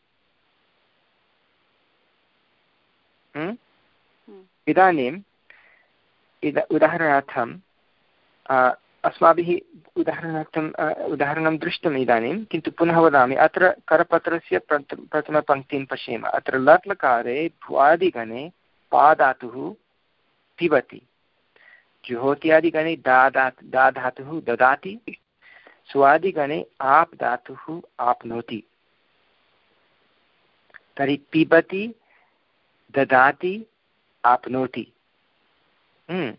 हम्म? हम्म। इदानीं इद उदाहरणार्थम् अस्माभिः उदाहरणार्थम् उदाहरणं दृष्टम् इदानीं, किन्तु पुनः वदामि, अत्र करपत्रस्य प्रथ, प्रथमपङ्क्तिं पश्येम। अत्र लट् लकारे भ्वादिगणे पादातुः पिबति। जुहोत्यादिगणे दा दा दा धातुः ददाति। स्वादिगणे आप् धातुः आप्नोति। तर्हि पिबति, ददाति, आप्नोति। हम्म।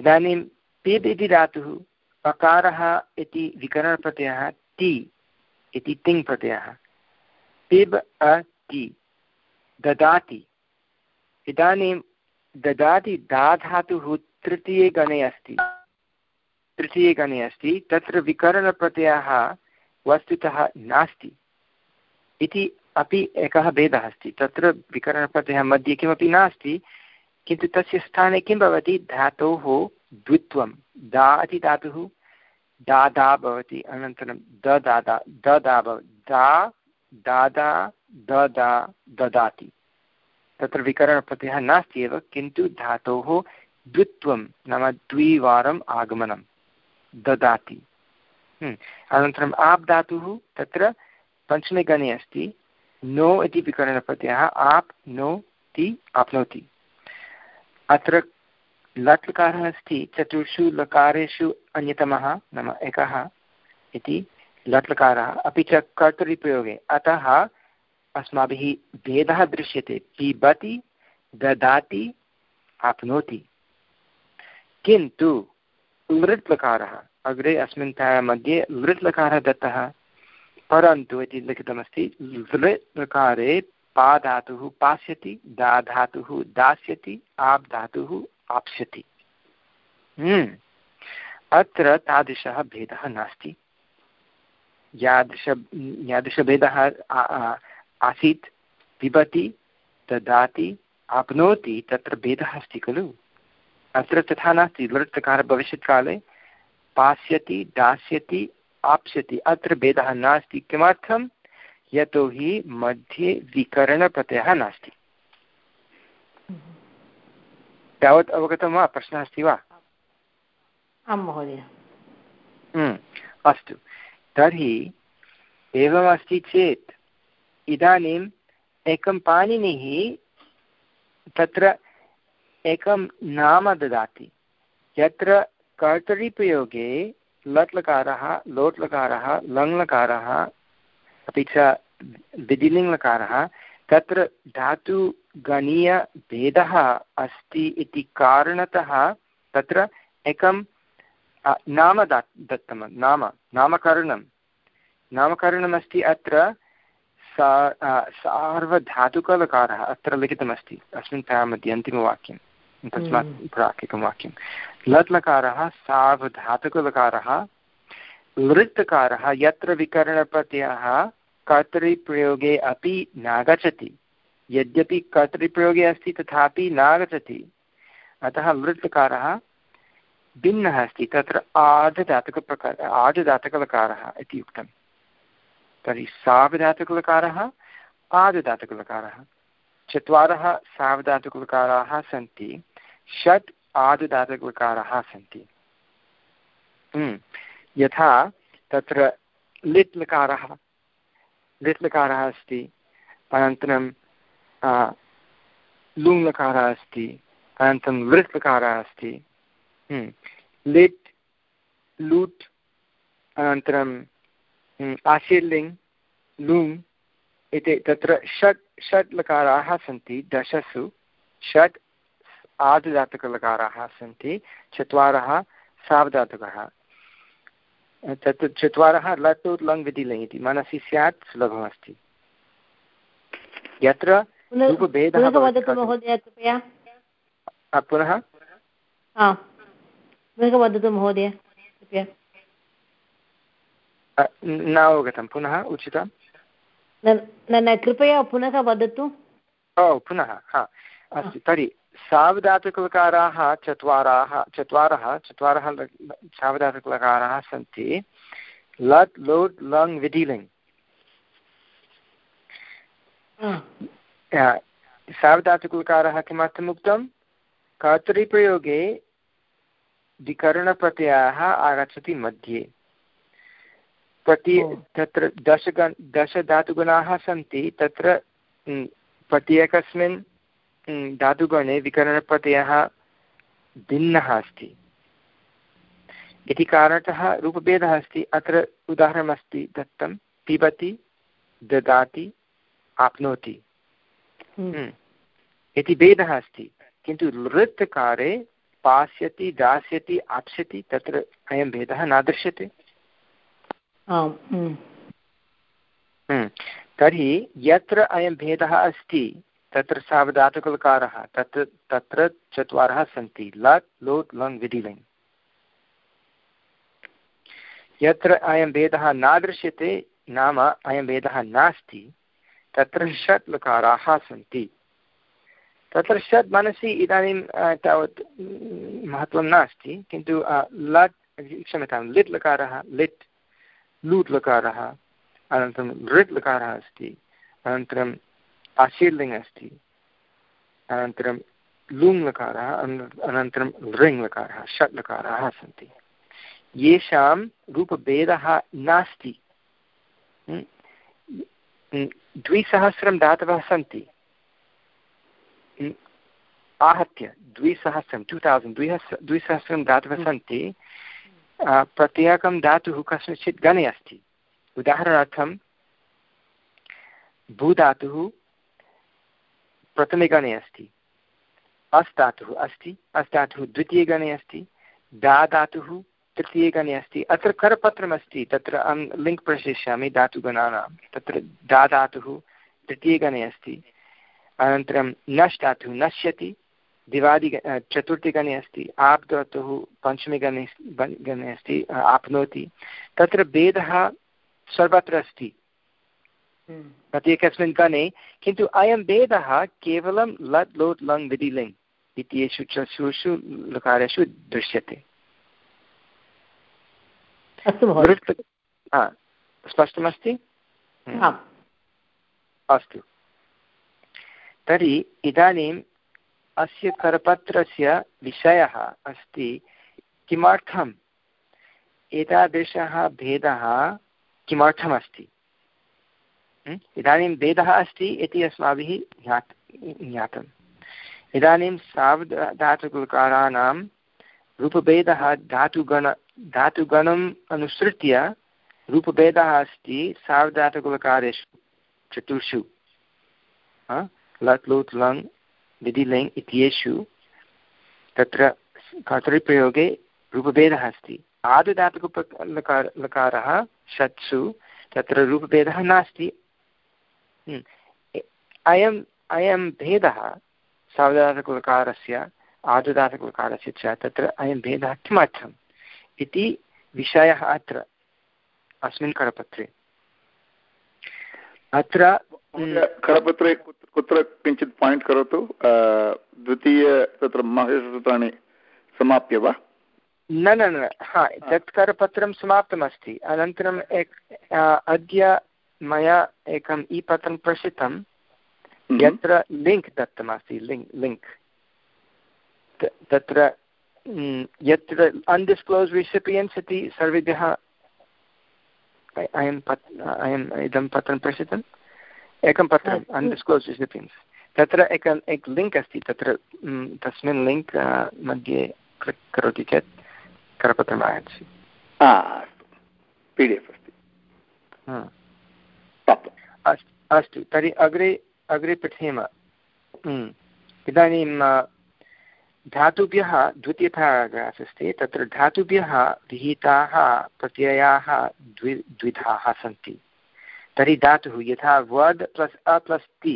इदानीं पिब् इति धातुः अकारः इति विकरणप्रत्ययः ति इति तिङ् प्रत्ययः पिब् अति ददाति। इदानीं ददाति दा धातुः तृतीये गणे अस्ति। तृतीये गणे अस्ति, तत्र विकरणप्रत्ययः वस्तुतः नास्ति। इति अपि एकः भेदः अस्ति। तत्र विकरणप्रत्ययः मध्ये किमपि नास्ति, किन्तु तस्य स्थाने किं भवति? धातोः द्वित्वं दा इति धातुः दा दा भवति, अनन्तरं दादा द दा भवति, दा, दादा द दा ददाति तत्र विकरणप्रत्ययः नास्ति एव, किन्तु धातोः द्वित्वं नाम द्विवारम् आगमनं, ददाति हम्म। अनन्तरम् आप् धातुः तत्र पञ्चमे गणे अस्ति, नो इति विकरणप्रत्ययः, आप्, नो, ति, आप्नोति अत्र लट्लकारः अस्ति, चतुर्षु लकारेषु अन्यतमः, नाम एकः इति लट्लकारः। अपि च कर्तरिप्रयोगे अतः अस्माभिः भेदः दृश्यते। पिबति, ददाति, आप्नोति। किन्तु लृट् लकारः अग्रे अस्मिन् मध्ये लृट् लकारः दत्तः। परन्तु इति लिखितमस्ति लृट् लकारे पा धातुः पास्यति दा धातुः दास्यति आप् धातुः आप्स्यति हम्म। अत्र तादृशः भेदः नास्ति। यादृश, यादृशभेदः आसीत्, पिबति, ददाति, आप्नोति, तत्र भेदः अस्ति खलु। अत्र तथा नास्ति लृट्टकारः भविष्यत्काले पास्यति, दास्यति, आप्स्यति। अत्र भेदः नास्ति किमर्थं? यतोहि मध्ये विकरणप्रत्ययः नास्ति। तावत् अवगतं वा? प्रश्नः अस्ति वा? आं महोदय। हम्म, अस्तु। तर्हि एवमस्ति चेत् इदानीम् एकं पाणिनिः तत्र एकं नाम ददाति। यत्र कर्तरिप्रयोगे लट्लकारः लोट्लकारः लङ्लकारः अपि च विधिलिङ्लकारः तत्र धातुगणीयभेदः अस्ति इति कारणतः तत्र एकं नाम दा दत्तं नाम नामकरणं। नामकरणमस्ति अत्र सा सार्वधातुकलकारः अत्र लिखितमस्ति अस्मिन् मध्ये अन्तिमवाक्यं तस्मात् हम्म। प्राक् एकं वाक्यं। लट् लकारः सार्वधातुकलकारः लृत्तकारः यत्र विकरणप्रत्ययः कर्तरिप्रयोगे अपि नागच्छति। यद्यपि कर्तरिप्रयोगे अस्ति तथापि नागच्छति। अतः लृत्तकारः भिन्नः अस्ति तत्र आर्धधातुकप्रकार आर्धधातुकलकारः इति उक्तं तर्हि सावधातुकलकारः आर्धधातुकलकारः चत्वारः सावधातुकलकाराः सन्ति षट् आर्धधातुकलकाराः सन्ति। हम्म, यथा तत्र लिट् लकारः लिट् लकारः अस्ति अनन्तरं लुङ्लकारः अस्ति, अनन्तरं लृट् लकारः अस्ति लिट्, लूट्, अनन्तरं आशीर्लिङ् लुङ् इति तत्र षट् षट् लकाराः सन्ति, दशसु, षट् आर्धधातुकलकाराः सन्ति, चत्वारः सावधातुकः। तत् चत्वारः लट् लङ् विधिलङ् इति, मनसि स्यात् सुलभमस्ति। यत्र पुनः वदतु महोदय कृपया। न अवगतं पुनः उचितं? न न कृपया पुनः वदतु। ओ पुनः हा। अस्तु तर्हि सावधातुकलकाराः चत्वाराः चत्वारः चत्वारः सावधातुकलकाराः सन्ति। लट् लोट् लङ् विधिलिङ्। सावधातुकलकारः किमर्थम् उक्तं कर्तरिप्रयोगे विकरणप्रत्ययः आगच्छति मध्ये। प्रति तत्र दशगण दशधातुगणाः सन्ति तत्र प्रत्येकस्मिन् धातुगणे विकरणप्रत्ययः भिन्नः अस्ति। इति कारणतः रूपभेदः अस्ति। अत्र उदाहरणमस्ति दत्तं पिबति ददाति आप्नोति। इति भेदः अस्ति। किन्तु लृत्कारे पास्यति दास्यति आप्स्यति तत्र अयं भेदः न दृश्यते। तर्हि यत्र अयं भेदः अस्ति तत्र सावधातुकलकारः तत्र तत्र चत्वारः सन्ति। लट् लोट् लङ् विधिलिङ् यत्र अयं भेदः न दृश्यते नाम अयं भेदः नास्ति। तत्र षट् लकाराः सन्ति। तत्र षट् मनसि इदानीं तावत् महत्त्वं नास्ति, किन्तु लट्, क्षम्यतां, लिट् लकारः, लिट्, लूट् लकारः, अनन्तरं लृट् लकारः अस्ति अनन्तरम् आशीर्लिङ्ग् अस्ति, अनन्तरं लुङ् लकारः अनन्तरं लृङ् लकारः षट् लकाराः सन्ति। येषां रूपभेदः नास्ति। द्विसहस्रं धातवः सन्ति। आहत्य द्विसहस्रं टु तौसण्ड् द्विहस् द्विसहस्रं धातवः सन्ति। प्रत्येकं धातुः कस्मिंश्चित् गणे अस्ति। उदाहरणार्थं भूधातुः प्रथमे गणे अस्ति। अस् धातुः अस्ति। अस् धातुः द्वितीयगणे अस्ति। दा धातुः तृतीयगणे अस्ति। अत्र करपत्रमस्ति तत्र अहं लिङ्क् प्रेषयिष्यामि धातुगणानां। तत्र दा धातुः तृतीयगणे अस्ति। अनन्तरं नश् धातुः नश्यति दिवादि चतुर्थीगणे अस्ति आप् धातुः पञ्चमीगणे गणे अस्ति आप्नोति। तत्र भेदः सर्वत्र अस्ति। हम्म। प्रत्येकस्मिन् गणे किन्तु अयं भेदः केवलं लट् लोट् लङ् विधिलिङ् इत्येषु चतुर्षु लकारेषु दृश्यते। स्पष्टमस्ति? हम्म। अस्तु। तर्हि इदानीम् अस्य करपत्रस्य विषयः अस्ति किमर्थम्? एतादृशः भेदः किमर्थमस्ति? इदानीं भेदः अस्ति इति अस्माभिः ज्ञात् ज्ञातम्। इदानीं सावधातुकुलकाराणां रूपभेदः धातुगण धातुगणम् अनुसृत्य रूपभेदः अस्ति सावधातुकुलकारेषु चतुर्षु लट् लुट् लङ् विधिलिङ् इत्येषु तत्र कर्तरिप्रयोगे रूपभेदः अस्ति। आदुधातुक लकार लकारः षट्सु तत्र रूपभेदः नास्ति। हम्म। अयम् अयं भेदः सावधातकुलकारस्य आदुदातकुलकारस्य च तत्र अयं भेदः किमर्थम्? इति विषयः अत्र अस्मिन् करपत्रे। अत्र। करपत्रे कुत्र किञ्चित् पायिण्ट् करोतु। द्वितीय तत्र माहेशसूत्राणि समाप्य वा? न न न हा तत् करपत्रं समाप्तमस्ति। अनन्तरम् एक अद्य मया एकम् ई पत्रं प्रेषितं हम्म। यत्र लिङ्क् दत्तमस्ति लिङ्क् लिङ्क्। तत्र यत्र अनडिस्क्लोस् रिसिपियन्स् इति सर्वेभ्यः अयं पत् अयम् इदं पत्रं प्रेषितम् एकं पत्रम् अनडिस्क्लोस् रिसिपियन्स् तत्र एकम् एक लिङ्क् अस्ति तत्र तस्मिन् लिङ्क् मध्ये क्लिक् करोति चेत् करपत्रम् आगच्छति पी डि एफ् अस्ति अस्तु तर्हि अग्रे अग्रे पठेम इदानीं धातुभ्यः द्वितीय पेराग्राफ् अस्ति तत्र धातुभ्यः विहिताः प्रत्ययाः द्वि द्विधाः सन्ति। तर्हि धातुः यथा वद् प्लस् अ प्लस् ति।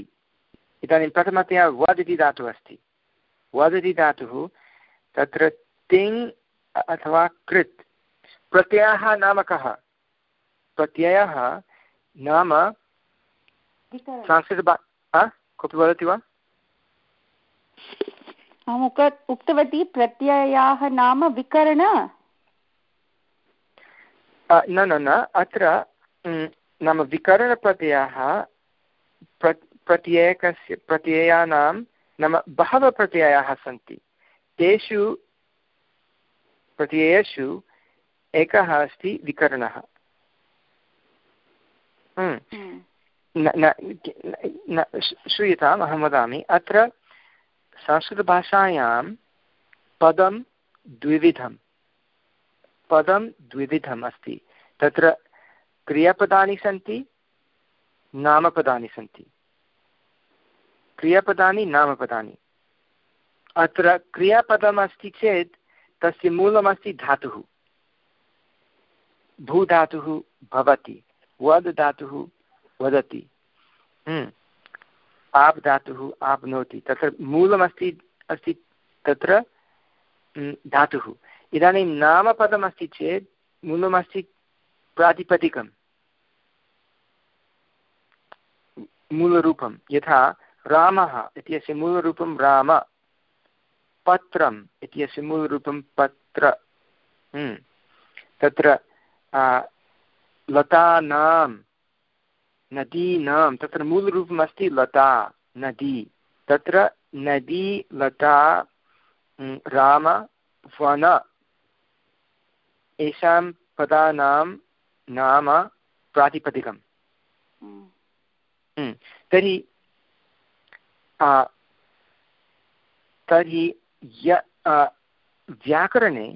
इदानीं प्रथमतया वद् इति धातुः अस्ति। वद् इति धातुः तत्र तिङ् अथवा कृत्। प्रत्ययः नाम कः प्रत्ययः नाम संस्कृत कोऽपि वदति वा? अहम् उक उक्तवती प्रत्ययाः नाम विकरण? न न न अत्र नाम विकरणप्रत्ययाः प्र प्रत्येकस्य प्रत्ययानां नाम बहवः प्रत्ययाः सन्ति। तेषु प्रत्ययेषु एकः अस्ति विकरणः। श्रूयताम् अहं वदामि। अत्र संस्कृतभाषायां पदं द्विविधं, पदं द्विविधम् अस्ति। तत्र क्रियापदानि सन्ति, नामपदानि सन्ति। क्रियापदानि, नामपदानि। अत्र क्रियापदमस्ति चेत् तस्य मूलमस्ति धातुः। भूधातुः भवति वद् धातुः वदति। हम्म। आप् धातुः आप्नोति तत्र मूलमस्ति अस्ति तत्र धातुः। इदानीं नामपदमस्ति चेत् मूलमस्ति प्रातिपदिकं मूलरूपं। यथा रामः इत्यस्य मूलरूपं राम। पत्रम् इत्यस्य मूलरूपं पत्र। तत्र लतानां नदीनां तत्र मूलरूपमस्ति लता नदी। तत्र नदी लता राम वन। येषां पदानां नाम प्रातिपदिकम्। तर्हि तर्हि य व्याकरणे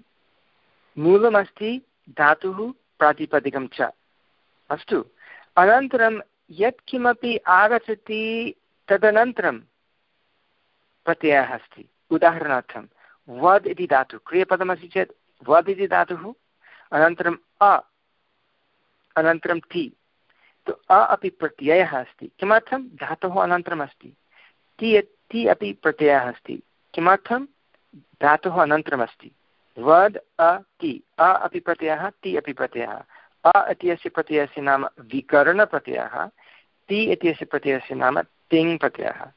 मूलमस्ति धातुः प्रातिपदिकं च। अस्तु। अनन्तरं यत्किमपि आगच्छति तदनन्तरं प्रत्ययः अस्ति। उदाहरणार्थं, वद् इति धातुः, क्रियपदमस्ति चेत् वद् इति धातुः अनन्तरम् अ, अनन्तरं ति। तु अ अपि प्रत्ययः अस्ति। किमर्थं? धातोः अनन्तरम् अस्ति ति ति अपि प्रत्ययः अस्ति। किमर्थं? धातुः अनन्तरमस्ति। वद्, अ, ति। अ अपि प्रत्ययः, ति अपि प्रत्ययः। अ इत्यस्य प्रत्ययस्य नाम विकरणप्रत्ययः, ति इत्यस्य प्रत्ययस्य नाम तिङ् प्रत्ययः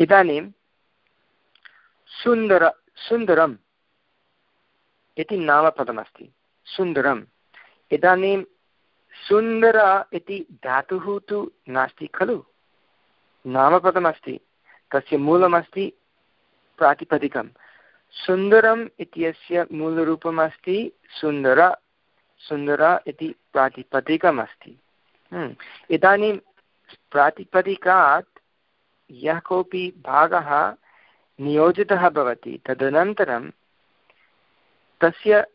इदानीं सुन्दर, सुन्दरम् इति नामपदमस्ति। सुन्दरम्। इदानीं सुन्दर इति धातुः तु नास्ति खलु। नामपदमस्ति। तस्य मूलमस्ति प्रातिपदिकं सुन्दरम् इत्यस्य मूलरूपमस्ति सुन्दर सुन्दर इति प्रातिपदिकमस्ति। हम्म, इदानीं प्रातिपदिकात् यः कोऽपि भागः नियोजितः भवति तदनन्तरं तस्य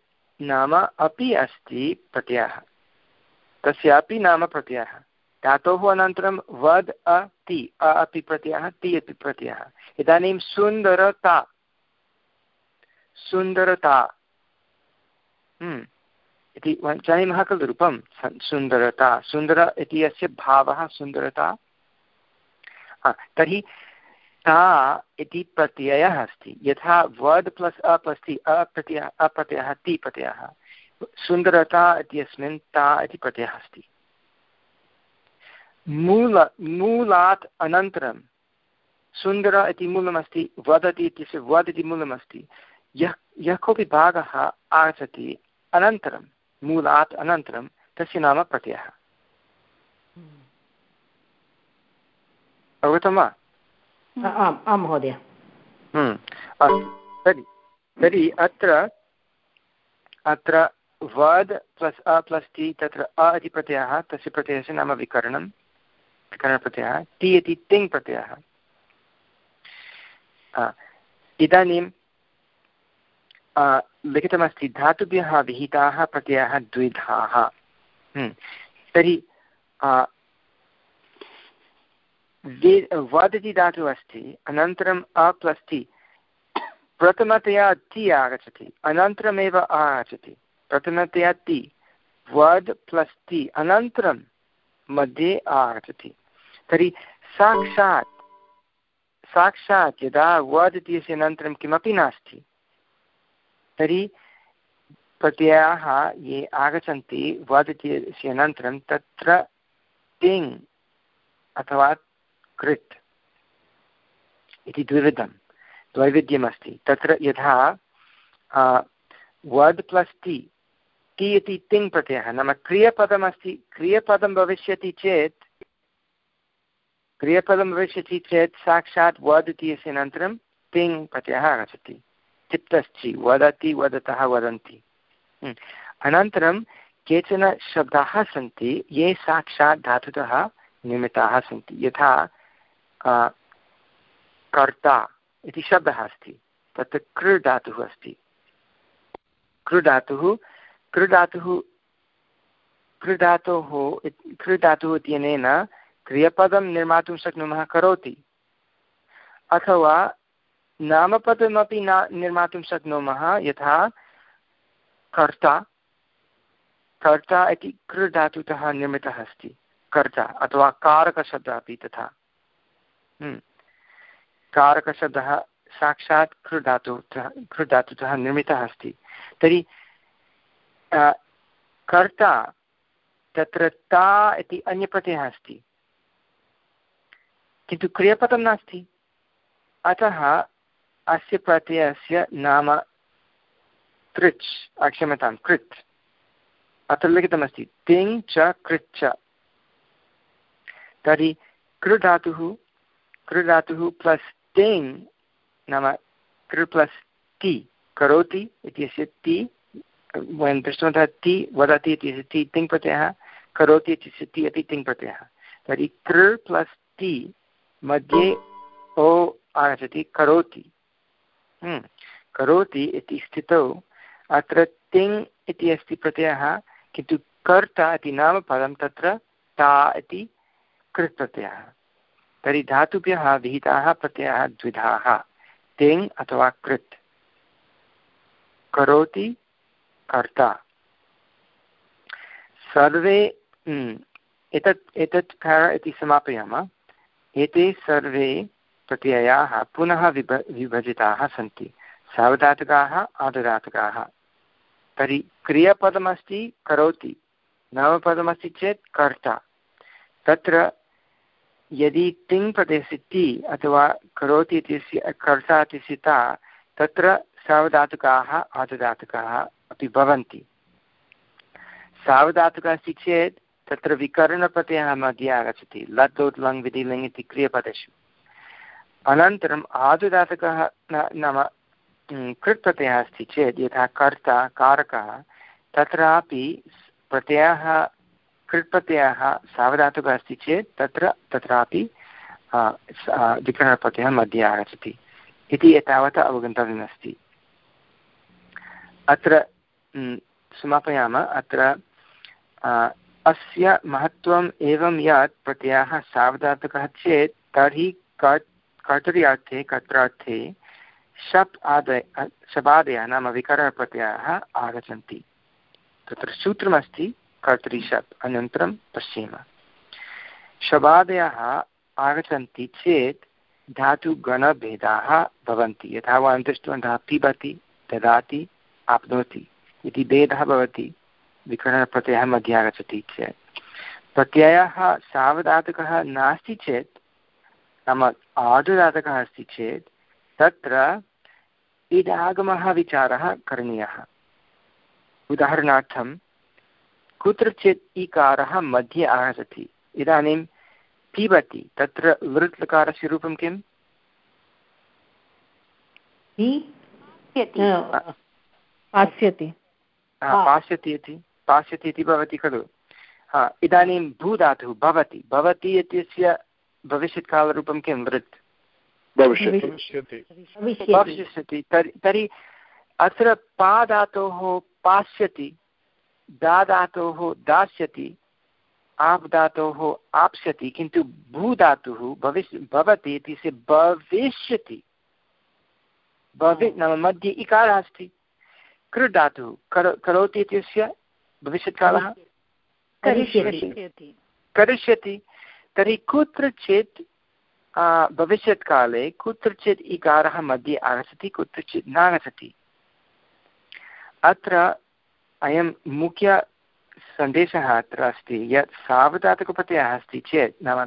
नाम अपि अस्ति प्रत्ययः। तस्यापि नाम प्रत्ययः। धातोः अनन्तरं वद् अ ति अ अपि प्रत्ययः ति अपि प्रत्ययः। इदानीं सुन्दरता सुन्दरता। हम्म। इति जानीमः खलु रूपं। सुन्दरता। सुन्दर इति अस्य भावः सुन्दरता। तर्हि ता इति प्रत्ययः अस्ति। यथा वद् प्लस् अप् अस्ति अप्रत्ययः अप्रत्ययः ति प्रत्ययः। सुन्दरता इत्यस्मिन् ता इति प्रत्ययः अस्ति। मूल मूलात् अनन्तरं सुन्दर इति मूलमस्ति, वदति इत्यस्य वद् इति मूलमस्ति। यः यः कोऽपि भागः आगच्छति अनन्तरं मूलात् अनन्तरं तस्य नाम प्रत्ययः। अवगतं वा? आम् आं महोदय। हम्म, तर्हि तर्हि अत्र अत्र वद् प्लस् अ प्लस् टि तत्र अ इति प्रत्ययः तस्य प्रत्ययस्य नाम विकरणं विकरणप्रत्ययः टि इति तिङ् प्रत्ययः। इदानीं लिखितमस्ति धातुभ्यः विहिताः प्रत्ययाः द्विधाः। हम्म। तर्हि वद् इति धातुः अस्ति अनन्तरम् अ प्लस् टि। प्रथमतया ति आगच्छति अनन्तरमेव आगच्छति। प्रथमतया ति वद् प्लस् टि अनन्तरं मध्ये आगच्छति। तर्हि साक्षात् साक्षात् यदा वद् इत्यस्य अनन्तरं किमपि नास्ति। तर्हि प्रत्ययाः ये आगच्छन्ति वद् इत्यस्य अनन्तरं तत्र तिङ् अथवा कृत् इति द्विविधं, द्वैविध्यमस्ति। तत्र यथा वद् प्लस् टि टि इति तिङ् प्रत्ययः, नाम क्रियपदमस्ति, क्रियपदं भविष्यति चेत्, क्रियपदं भविष्यति चेत् साक्षात् वद् इत्यस्य अनन्तरं तिङ् प्रत्ययः आगच्छति। चित्तश्चि वदति, वदतः, वदन्ति। हम्म। अनन्तरं केचन शब्दाः सन्ति, ये साक्षात् धातुतः निर्मिताः सन्ति। यथा कर्ता इति शब्दः अस्ति। तत्र कृ धातुः अस्ति। कृधातुः कृधातुः, कृधातोः कृधातुः इत्यनेन क्रियपदं निर्मातुं शक्नुमः करोति। अथवा नामपदमपि न निर्मातुं शक्नुमः, यथा कर्ता। कर्ता इति कृधातुतः निर्मितः अस्ति। कर्ता, अथवा कारकशब्दः अपि तथा। हम्म। कारकशब्दः साक्षात् कृधातुतः कृधातुतः निर्मितः अस्ति। तर्हि कर्ता तत्र ता इति अन्यप्रत्ययः अस्ति। किन्तु क्रियपदं नास्ति। अतः अस्य प्रत्ययस्य नाम तृच् क्षम्यतां कृत्। अत्र लिखितमस्ति, तिङ् च कृच् च तर्हि कृधातुः कृधातुः प्लस् तिङ् नाम कृ प्लस् ति करोति इत्यस्य ति, वयं दृष्टवन्तः ति वदति इत्यस्य ति तिङ् प्रत्ययः, करोति इत्यस्य ति अपि तिङ् प्रत्ययः। तर्हि कृ प्लस् ति मध्ये ओ आगच्छति, करोति। करोति इति स्थितौ। अत्र तिङ् इति अस्ति प्रत्ययः किन्तु कर्ता इति नामपदं तत्र ता इति कृत् प्रत्ययः तर्हि धातुभ्यः विहिताः प्रत्ययाः द्विधाः। तिङ् अथवा कृत्। करोति कर्ता। सर्वे हम्म, एतत् एतत् इति समापयामः। एते सर्वे प्रत्ययाः पुनः विभ, विभजिताः सन्ति। सावधातकाः आददातकाः तर्हि क्रियपदमस्ति करोति नवपदमस्ति चेत् कर्ता। तत्र यदि तिङ् प्रदेशे ति अथवा करोति इत्यस्य कर्ता इत्यस्य ता तत्र सावधातुकाः आददातकाः अपि भवन्ति। सावधातुकः अस्ति चेत् तत्र विकरणप्रत्ययः मध्ये आगच्छति। लट् लोट् लङ् विधि लिङ् इति क्रियपदेषु। अनन्तरम् आदुदातकः नाम कृत् प्रत्ययः अस्ति चेत् यथा कर्ता, कारकः, तत्रापि प्रत्ययः कृत् प्रत्ययः सावधातुकः अस्ति चेत् तत्र, तत्रापि विकरणप्रत्ययः मध्ये आगच्छति। इति एतावता अवगन्तव्यमस्ति। अत्र समापयामः। अत्र अस्य महत्त्वम् एवं यत् प्रत्ययः सावधातुकः चेत् तर्हि कर् कर्तर्यार्थे कर्त्रार्थे शप् आदय शबादयः नाम विकरणप्रत्ययाः आगच्छन्ति। तत्र सूत्रमस्ति कर्तरि शप् अनन्तरं पश्येम। शबादयः आगच्छन्ति चेत् धातुगणभेदाः भवन्ति। यथा वयं दृष्टवन्तः पिबति ददाति, आप्नोति। इति भेदः भवति विकरणप्रत्ययः मध्ये आगच्छति चेत्। प्रत्ययः सावधातुकः नास्ति चेत् नाम आदुदातकः अस्ति चेत् तत्र इदागमः विचारः करणीयः। उदाहरणार्थं कुत्रचित् इकारः मध्ये आगच्छति। इदानीं पिबति तत्र लृट् लकारस्य रूपं किम्? पास्यति। पास्यति इति पास्यति इति भवति खलु। हा इदानीं भूधातुः भवति। भवति इत्यस्य भविष्यत्कालरूपं किं? वृत्। भविष्यति। तर्हि अत्र पादातोः पास्यति दादातोः दास्यति आप् धातोः आप्स्यति किन्तु भूधातुः भविष्य भवति इति से भविष्यति। भवि नाम मध्ये इकारः अस्ति। कृधातुः करो करोति इत्यस्य भविष्यत्कालः? करिष्यति। तर्हि कुत्रचित् भविष्यत्काले कुत्रचित् इकारः मध्ये आगच्छति, कुत्रचित् नागच्छति। अत्र अयं मुख्यसन्देशः अत्र अस्ति, यत् सावधातकप्रत्ययः अस्ति चेत्, नाम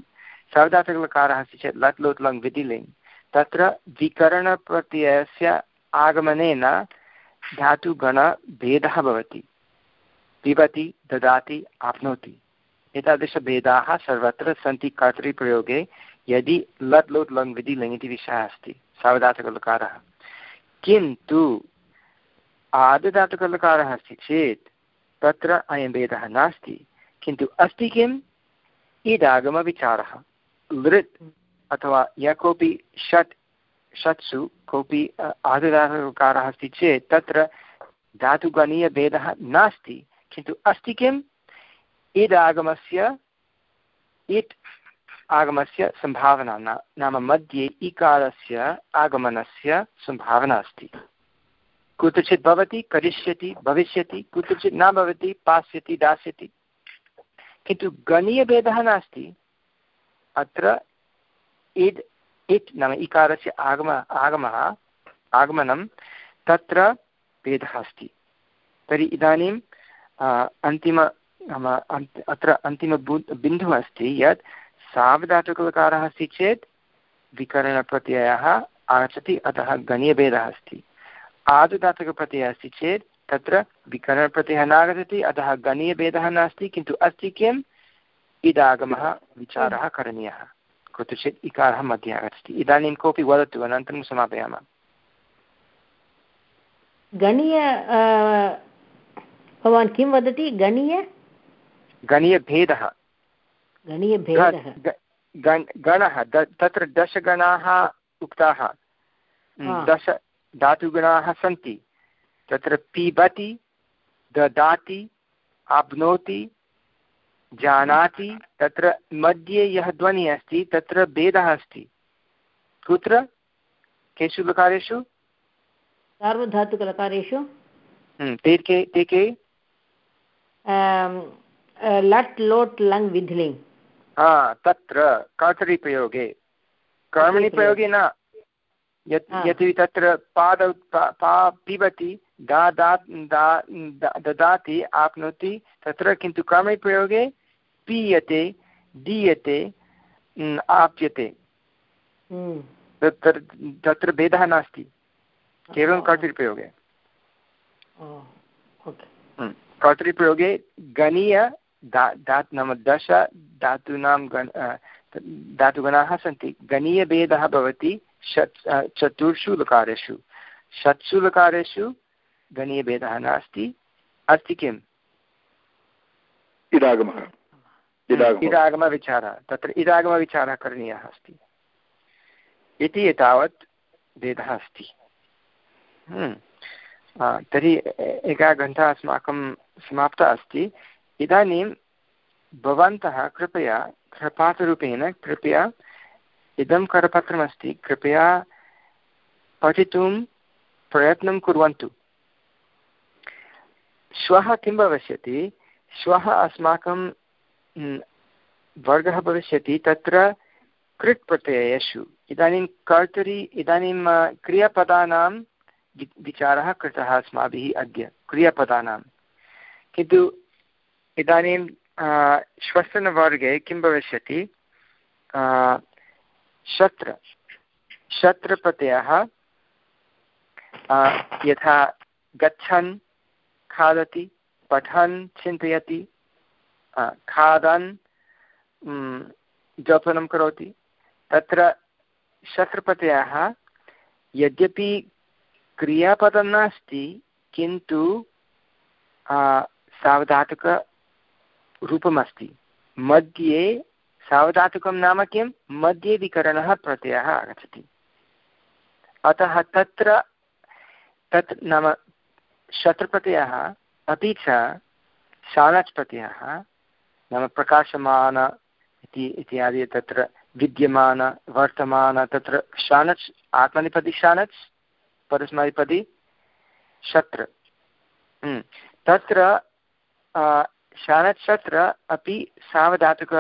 सावधातकलकारः अस्ति चेत्, लट् लोट् लङ् विधिलिङ् तत्र विकरणप्रत्ययस्य आगमनेन धातुगणभेदः भवति। पिबति, ददाति, आप्नोति। एतादृशभेदाः सर्वत्र सन्ति कर्तरिप्रयोगे यदि लट् लोट् लङ् विधि लङ् इति विषयः अस्ति। सावधातकलकारः किन्तु आदधातुकलकारः अस्ति चेत् तत्र अयं भेदः नास्ति। किन्तु अस्ति किम्? इदागमविचारः लृट् अथवा यः कोऽपि षट् षट्सु कोऽपि आदधातुकारः अस्ति चेत् तत्र धातुगणीयभेदः नास्ति। किन्तु अस्ति किम्? इद् आगमस्य इट् आगमस्य सम्भावना न, नाम मध्ये इकारस्य आगमनस्य सम्भावना अस्ति। कुत्रचित् भवति, करिष्यति, भविष्यति, कुत्रचित् न भवति, पास्यति, दास्यति। किन्तु गणीयभेदः नास्ति। अत्र इड् इट् नाम इकारस्य आगम, आगमः, आगमनं तत्र भेदः अस्ति। तर्हि इदानीं अन्तिम नाम अत्र अन्तिमबु, बिन्दुः अस्ति यत् सावधातुकलकारः अस्ति चेत् विकरणप्रत्ययः आगच्छति, अतः गणीयभेदः अस्ति। आदुदातुकप्रत्ययः अस्ति चेत् तत्र विकरणप्रत्ययः नागच्छति, अतः गणीयभेदः नास्ति, किन्तु अस्ति किम्? इदागमः विचारः करणीयः। कुत्रचित् इकारः मध्ये आगच्छति। इदानीं कोऽपि वदतु, अनन्तरं समापयामः। गणीय भवान् किं वदति? गणीय गणीयभेदः। गणः तत्र दशगणाः उक्ताः। दश धातुगणाः सन्ति। तत्र पिबति ददाति आप्नोति जानाति तत्र मध्ये यः ध्वनिः अस्ति तत्र भेदः अस्ति। कुत्र? केषु लकारेषु सार्वधातुकलकारेषु ते के ते के? लट् लोट् लङ् विध्लिङ्। हा तत्र कर्तरिप्रयोगे कर्मणि प्रयोगे न। यत् यदि तत्र पाद पा पिबति दा दा ददाति आप्नोति तत्र किन्तु कर्मप्रयोगे पीयते दीयते आप्यते। तत्र तत्र भेदः नास्ति। केवलं कर्तृप्रयोगे कर्तृप्रयोगे गणीय धा धा नाम दश धातूनां गण धातुगणाः सन्ति। गणीयभेदः भवति षट् चतुर्षु लकारेषु। षट्सु लकारेषु गणीयभेदः नास्ति। अस्ति किम्? इदागमः। इदागमविचारः। तत्र इदागमविचारः करणीयः अस्ति। इति एतावत् भेदः अस्ति। हम्म। तर्हि एका घण्टा अस्माकं समाप्ता अस्ति। इदानीं भवन्तः कृपया करपात्ररूपेण कृपया इदं करपत्रमस्ति, कृपया पठितुं प्रयत्नं कुर्वन्तु। श्वः किं भविष्यति? श्वः अस्माकं वर्गः भविष्यति, तत्र कृट् प्रत्ययेषु। इदानीं कर्तरि, इदानीं क्रियापदानां विचारः कृतः अस्माभिः अद्य, क्रियापदानां। किन्तु इदानीं श्वसनवर्गे किं भविष्यति? शत्र शत्रप्रत्ययः यथा गच्छन्, खादति, पठन्, चिन्तयति खादन् जपनं करोति। तत्र शत्रप्रत्ययः यद्यपि क्रियापदं नास्ति, किन्तु सावधातुकरूपमस्ति मध्ये सावधातुकं नाम किं? मध्ये विकरणः प्रत्ययः आगच्छति। अतः तत्र तत् नाम शत्रुप्रत्ययः अपि च शानच् प्रत्ययः नाम प्रकाशमान इति इत्यादि तत्र विद्यमान, वर्तमान, तत्र शानच्, आत्मनिपदि शानच्, परस्मैपदी शत्र। हम्म। तत्र शानच् शत्र अपि सावधातुक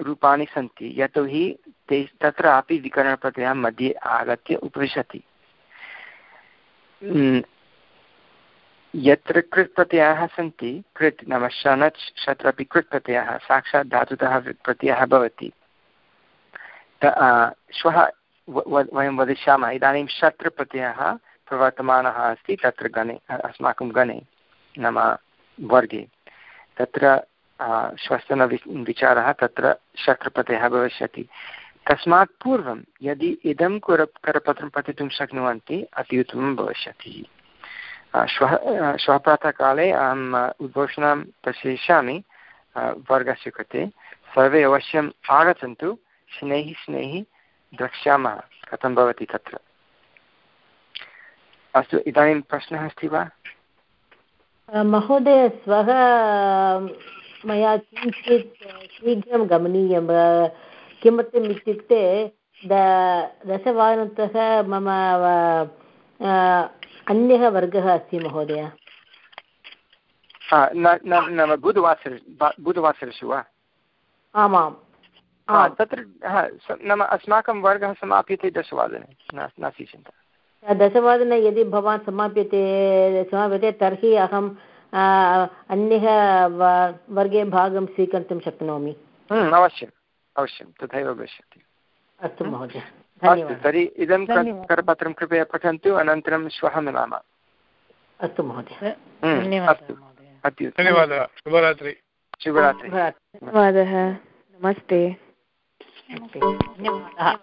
रूपाणि सन्ति। यतोहि ते तत्रापि विकरणप्रत्ययः मध्ये आगत्य उपविशति। यत्र कृत् प्रत्ययाः सन्ति, कृत् नाम शनच् शत्रापि कृत् प्रत्ययः साक्षात् धातुतः प्रत्ययः भवति। श्वः वयं वदिष्यामः, इदानीं शत्रप्रत्ययः प्रवर्तमानः अस्ति, तत्र गणे, अस्माकं गणे, नाम वर्गे। तत्र श्वसन विचारः तत्र शत्रप्रत्ययः भविष्यति। तस्मात् पूर्वं यदि इदं कुर, करपत्रं पठितुं शक्नुवन्ति, अति उत्तमं भविष्यति। श्वः श्वः प्रातःकाले अहम् उद्घोषणां प्रेषयिष्यामि वर्गस्य कृते। सर्वे अवश्यम् आगच्छन्तु। शनैः शनैः द्रक्ष्यामः। कथं भवति तत्र? अस्तु, इदानीं प्रश्नः अस्ति वा? महोदय श्वः मया किञ्चित् शीघ्रं गमनीयं किमर्थम् इत्युक्ते द दशवादनतः मम अन्यः वर्गः अस्ति महोदय. नाम बुधवासर बुधवासरेषु वा? आमाम् तत्र नाम अस्माकं वर्गः समाप्यते दशवादने नास्ति चिन्ता। दशवादने यदि भवान् समाप्यते समाप्यते तर्हि अहम् अन्यः वर्गे भागं स्वीकर्तुं शक्नोमि। अवश्यम् अवश्यं तथैव भविष्यति अस्तु महोदय अस्तु तर्हि इदं करपत्रं कृपया पठन्तु अनन्तरं श्वः मिलामः। अस्तु महोदय। अस्तु। धन्यवादः शुभरात्रि। शुभरात्रि। धन्यवादः। नमस्ते। धन्यवादः।